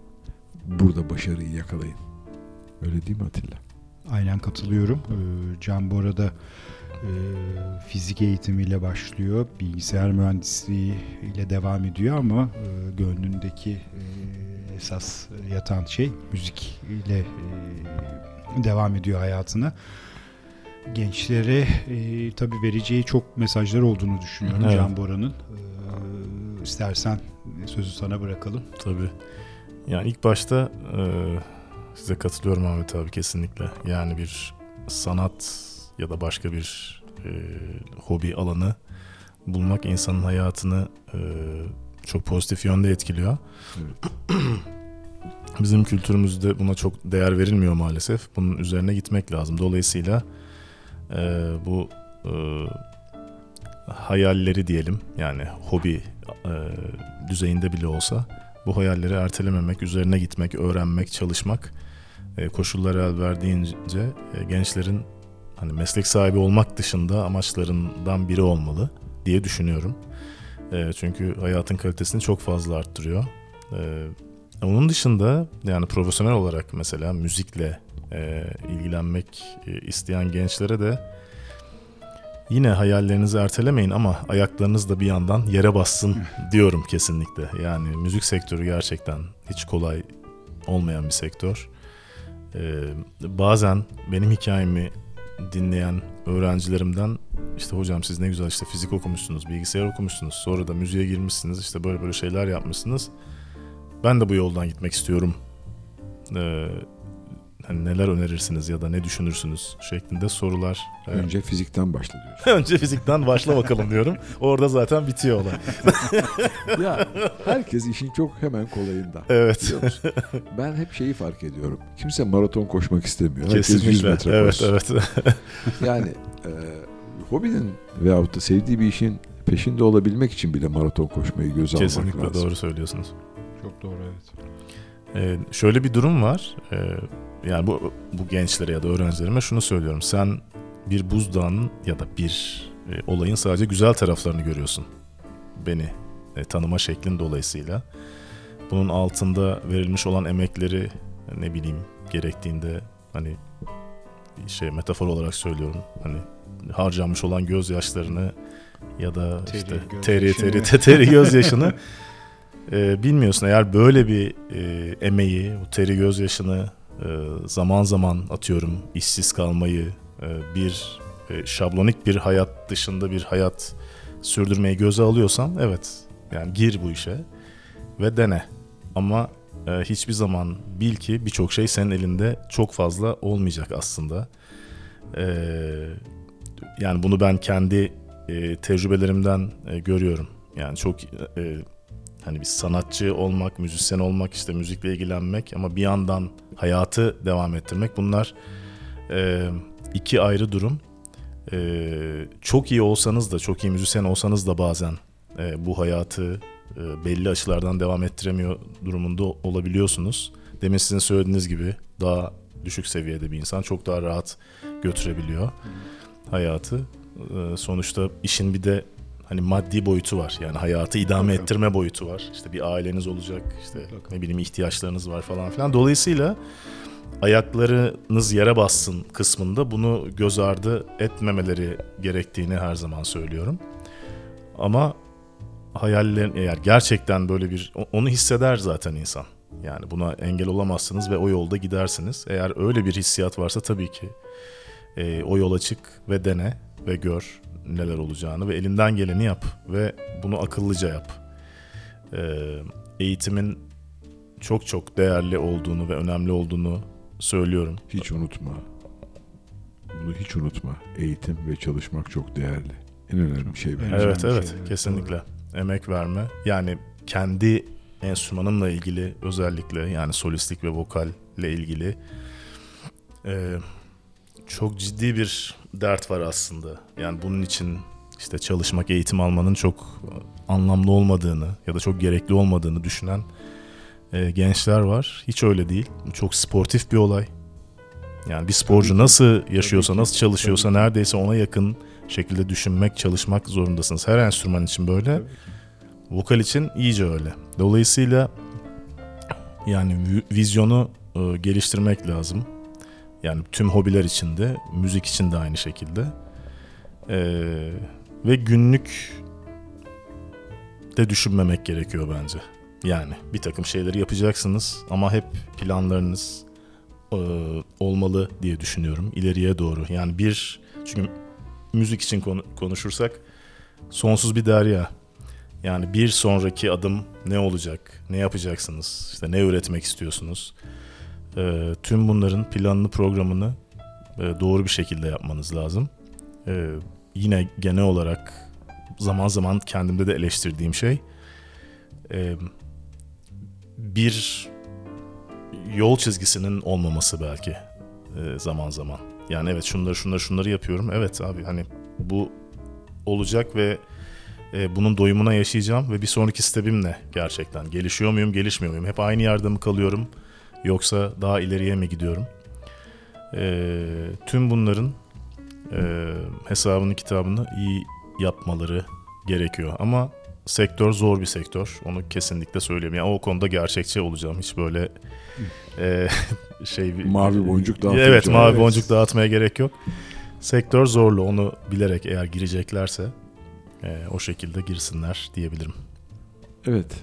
burada başarıyı yakalayın. Öyle değil mi Atilla? Aynen katılıyorum. Ee, Can Bora da e, fizik eğitimiyle başlıyor. Bilgisayar mühendisliği ile devam ediyor ama e, gönlündeki e, esas yatan şey müzik ile e, devam ediyor hayatına. Gençlere e, tabii vereceği çok mesajlar olduğunu düşünüyorum Evet. Can Bora'nın. E, istersen sözü sana bırakalım. Tabii. Yani ilk başta e, size katılıyorum Ahmet abi kesinlikle. Yani bir sanat ya da başka bir e, hobi alanı bulmak insanın hayatını e, çok pozitif yönde etkiliyor. Bizim kültürümüzde buna çok değer verilmiyor maalesef. Bunun üzerine gitmek lazım. Dolayısıyla e, bu e, hayalleri diyelim yani hobi e, düzeyinde bile olsa bu hayalleri ertelememek, üzerine gitmek, öğrenmek, çalışmak e, koşullar el verdiğince e, gençlerin hani meslek sahibi olmak dışında amaçlarından biri olmalı diye düşünüyorum. E, çünkü hayatın kalitesini çok fazla arttırıyor. E, onun dışında yani profesyonel olarak mesela müzikle e, ilgilenmek e, isteyen gençlere de yine hayallerinizi ertelemeyin ama ayaklarınız da bir yandan yere bassın diyorum kesinlikle. Yani müzik sektörü gerçekten hiç kolay olmayan bir sektör. Ee, bazen benim hikayemi dinleyen öğrencilerimden işte hocam siz ne güzel işte fizik okumuşsunuz, bilgisayar okumuşsunuz, sonra da müziğe girmişsiniz, işte böyle böyle şeyler yapmışsınız. Ben de bu yoldan gitmek istiyorum. Ee, hani neler önerirsiniz ya da ne düşünürsünüz şeklinde sorular. Önce fizikten başla diyorsun. Önce fizikten başla bakalım diyorum. Orada zaten bitiyor olay. ya herkes işin çok hemen kolayında. Evet. Ben hep şeyi fark ediyorum. Kimse maraton koşmak istemiyor. Herkes 100 Kesinlikle. metre Evet, koşsun. evet. Yani e, hobinin veyahut da sevdiği bir işin peşinde olabilmek için bile maraton koşmayı göze almak Kesinlikle lazım. doğru söylüyorsunuz. Doğru evet. Ee, şöyle bir durum var. Ee, yani bu bu gençlere ya da öğrencilerime şunu söylüyorum. Sen bir buzdağının ya da bir e, olayın sadece güzel taraflarını görüyorsun. Beni e, tanıma şeklin dolayısıyla. Bunun altında verilmiş olan emekleri ne bileyim gerektiğinde hani şey metafor olarak söylüyorum. Hani harcanmış olan gözyaşlarını ya da Teri, işte teri teri, teri gözyaşını e, bilmiyorsun. Eğer böyle bir e, emeği, o teri gözyaşını e, zaman zaman atıyorum işsiz kalmayı, e, bir e, şablonik bir hayat dışında bir hayat sürdürmeyi göze alıyorsan evet yani gir bu işe ve dene. Ama e, hiçbir zaman bil ki birçok şey senin elinde çok fazla olmayacak aslında. E, yani bunu ben kendi e, tecrübelerimden e, görüyorum. Yani çok e, hani bir sanatçı olmak, müzisyen olmak, işte müzikle ilgilenmek ama bir yandan hayatı devam ettirmek bunlar e, iki ayrı durum. E, çok iyi olsanız da, çok iyi müzisyen olsanız da bazen e, bu hayatı e, belli açılardan devam ettiremiyor durumunda olabiliyorsunuz. Demin sizin söylediğiniz gibi daha düşük seviyede bir insan çok daha rahat götürebiliyor hayatı. E, sonuçta işin bir de hani maddi boyutu var. Yani hayatı idame Tabii. ettirme boyutu var. İşte bir aileniz olacak, işte ne bileyim ihtiyaçlarınız var falan filan. Dolayısıyla ayaklarınız yere bassın kısmında bunu göz ardı etmemeleri gerektiğini her zaman söylüyorum. Ama hayallerin eğer gerçekten böyle bir onu hisseder zaten insan. Yani buna engel olamazsınız ve o yolda gidersiniz. Eğer öyle bir hissiyat varsa tabii ki e, o yola çık ve dene ve gör neler olacağını ve elinden geleni yap ve bunu akıllıca yap. E, eğitimin çok çok değerli olduğunu ve önemli olduğunu söylüyorum. Hiç unutma. Bunu hiç unutma. Eğitim ve çalışmak çok değerli. En önemli şey bence. Evet. Evet şey, kesinlikle. Emek verme. Yani kendi enstrümanımla ilgili özellikle yani solistlik ve vokalle ilgili e, çok ciddi bir dert var aslında. Yani bunun için işte çalışmak, eğitim almanın çok anlamlı olmadığını ya da çok gerekli olmadığını düşünen e, gençler var. Hiç öyle değil. Çok sportif bir olay. Yani bir sporcu nasıl yaşıyorsa, nasıl çalışıyorsa neredeyse ona yakın şekilde düşünmek, çalışmak zorundasınız. Her enstrüman için böyle. Vokal için iyice öyle. Dolayısıyla yani vi- vizyonu e, geliştirmek lazım. Yani tüm hobiler için de, müzik için de aynı şekilde. E, ve günlük de düşünmemek gerekiyor bence. Yani bir takım şeyleri yapacaksınız ama hep planlarınız e, olmalı diye düşünüyorum ileriye doğru. Yani bir çünkü müzik için konu- konuşursak sonsuz bir derya. Yani bir sonraki adım ne olacak? Ne yapacaksınız? İşte ne üretmek istiyorsunuz? Ee, tüm bunların planını, programını e, doğru bir şekilde yapmanız lazım. Ee, yine genel olarak zaman zaman kendimde de eleştirdiğim şey e, bir yol çizgisinin olmaması belki e, zaman zaman. Yani evet şunları şunları şunları yapıyorum. Evet abi hani bu olacak ve e, bunun doyumuna yaşayacağım ve bir sonraki step'im ne gerçekten? Gelişiyor muyum, gelişmiyor muyum? Hep aynı yerde mi kalıyorum yoksa daha ileriye mi gidiyorum? E, tüm bunların e, hesabını kitabını iyi yapmaları gerekiyor. Ama sektör zor bir sektör. Onu kesinlikle söyleyeyim. Yani o konuda gerçekçi olacağım. Hiç böyle e, şey Mavi boncuk dağıtacağım. Evet, mavi Evet. boncuk dağıtmaya gerek yok. Sektör zorlu. Onu bilerek eğer gireceklerse e, o şekilde girsinler diyebilirim. Evet.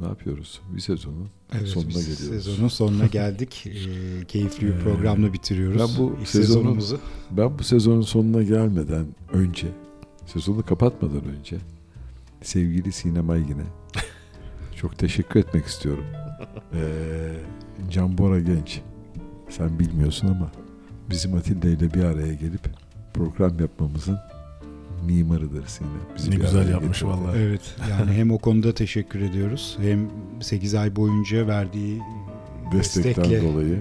Ne yapıyoruz? Bir sezonun Evet, sonuna geliyoruz. Sezonun sonuna geldik. Ee, keyifli bir programla bitiriyoruz. ben bu İlk sezonun- sezonumuzu. Ben bu sezonun sonuna gelmeden önce, sezonu kapatmadan önce sevgili Sinem Aygin'e çok teşekkür etmek istiyorum. Ee, Can Bora Genç, sen bilmiyorsun ama bizim Atilla ile bir araya gelip program yapmamızın mimarıdır Sinem. Bizi Ne güzel yapmış getirdi. vallahi. Evet yani hem o konuda teşekkür ediyoruz hem 8 ay boyunca verdiği Destekten destekle dolayı.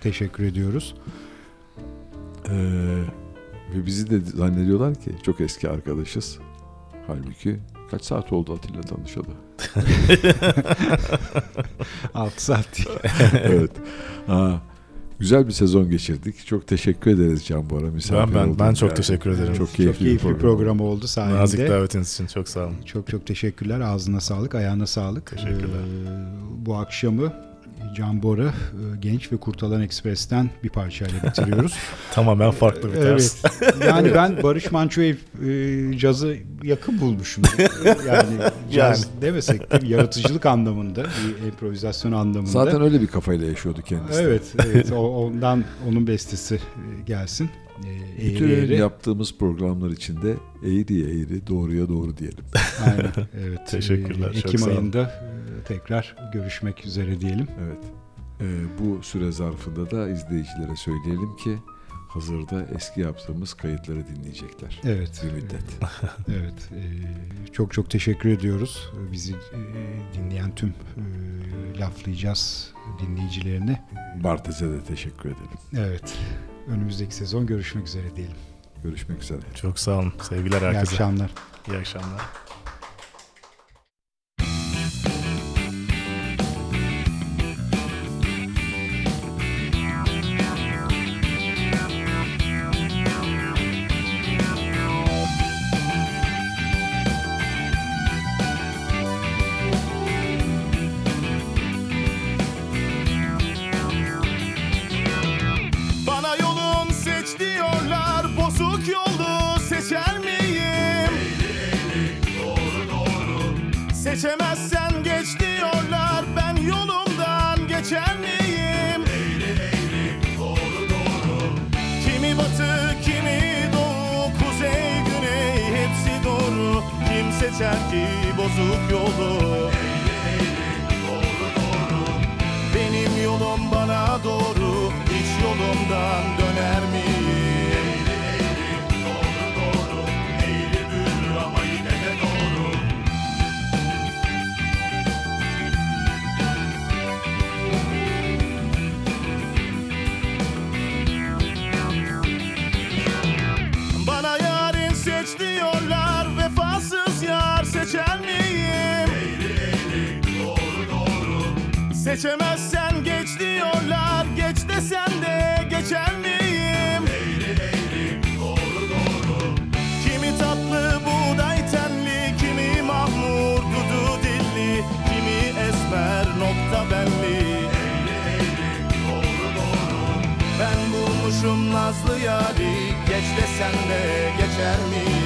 teşekkür ediyoruz. Ee, ve bizi de zannediyorlar ki çok eski arkadaşız. Halbuki kaç saat oldu Atilla tanışalı? 6 saat değil. evet. Ha, güzel bir sezon geçirdik. Çok teşekkür ederiz Can Bora. Misafir Ben ben, ben çok teşekkür ederim. Çok Çok keyifli, keyifli, bir bir program. program oldu sayende. Nazik davetiniz için çok sağ olun. Çok çok teşekkürler. Ağzına sağlık, ayağına sağlık. Teşekkürler. Ee, bu akşamı Can Bora, e, Genç ve Kurtalan Ekspres'ten bir parçayla bitiriyoruz. Tamamen farklı bir tarz. evet. Yani ben Barış Manço'yu e, cazı yakın bulmuşum. Yani caz demesek de yaratıcılık anlamında, bir improvizasyon anlamında. Zaten öyle bir kafayla yaşıyordu kendisi. Evet, evet. Ondan onun bestesi e, gelsin. E, eğri Bütün eğri. yaptığımız programlar içinde eğriye eğri, doğruya doğru diyelim. Aynen. Evet. Teşekkürler, E, çok Ekim olun. ayında e, tekrar görüşmek üzere diyelim. Evet. Ee, bu süre zarfında da izleyicilere söyleyelim ki hazırda eski yaptığımız kayıtları dinleyecekler. Evet. Bir müddet. Evet. e, çok çok teşekkür ediyoruz. Bizi e, dinleyen tüm e, laflayacağız dinleyicilerine. Bartez'e de teşekkür edelim. Evet. Önümüzdeki sezon görüşmek üzere diyelim. Görüşmek üzere. Çok sağ olun. Sevgiler İyi herkese. akşamlar. İyi akşamlar. Kim seçer ki bozuk yolu? Benim yolum bana doğru Hiç yolumdan döner miyim? Seçemezsen geç diyorlar Geç desem de geçer miyim? Kimi tatlı buğday tenli Kimi mahmur dudu dilli Kimi esmer nokta belli Ben bulmuşum nazlı yari Geç desen de geçer miyim?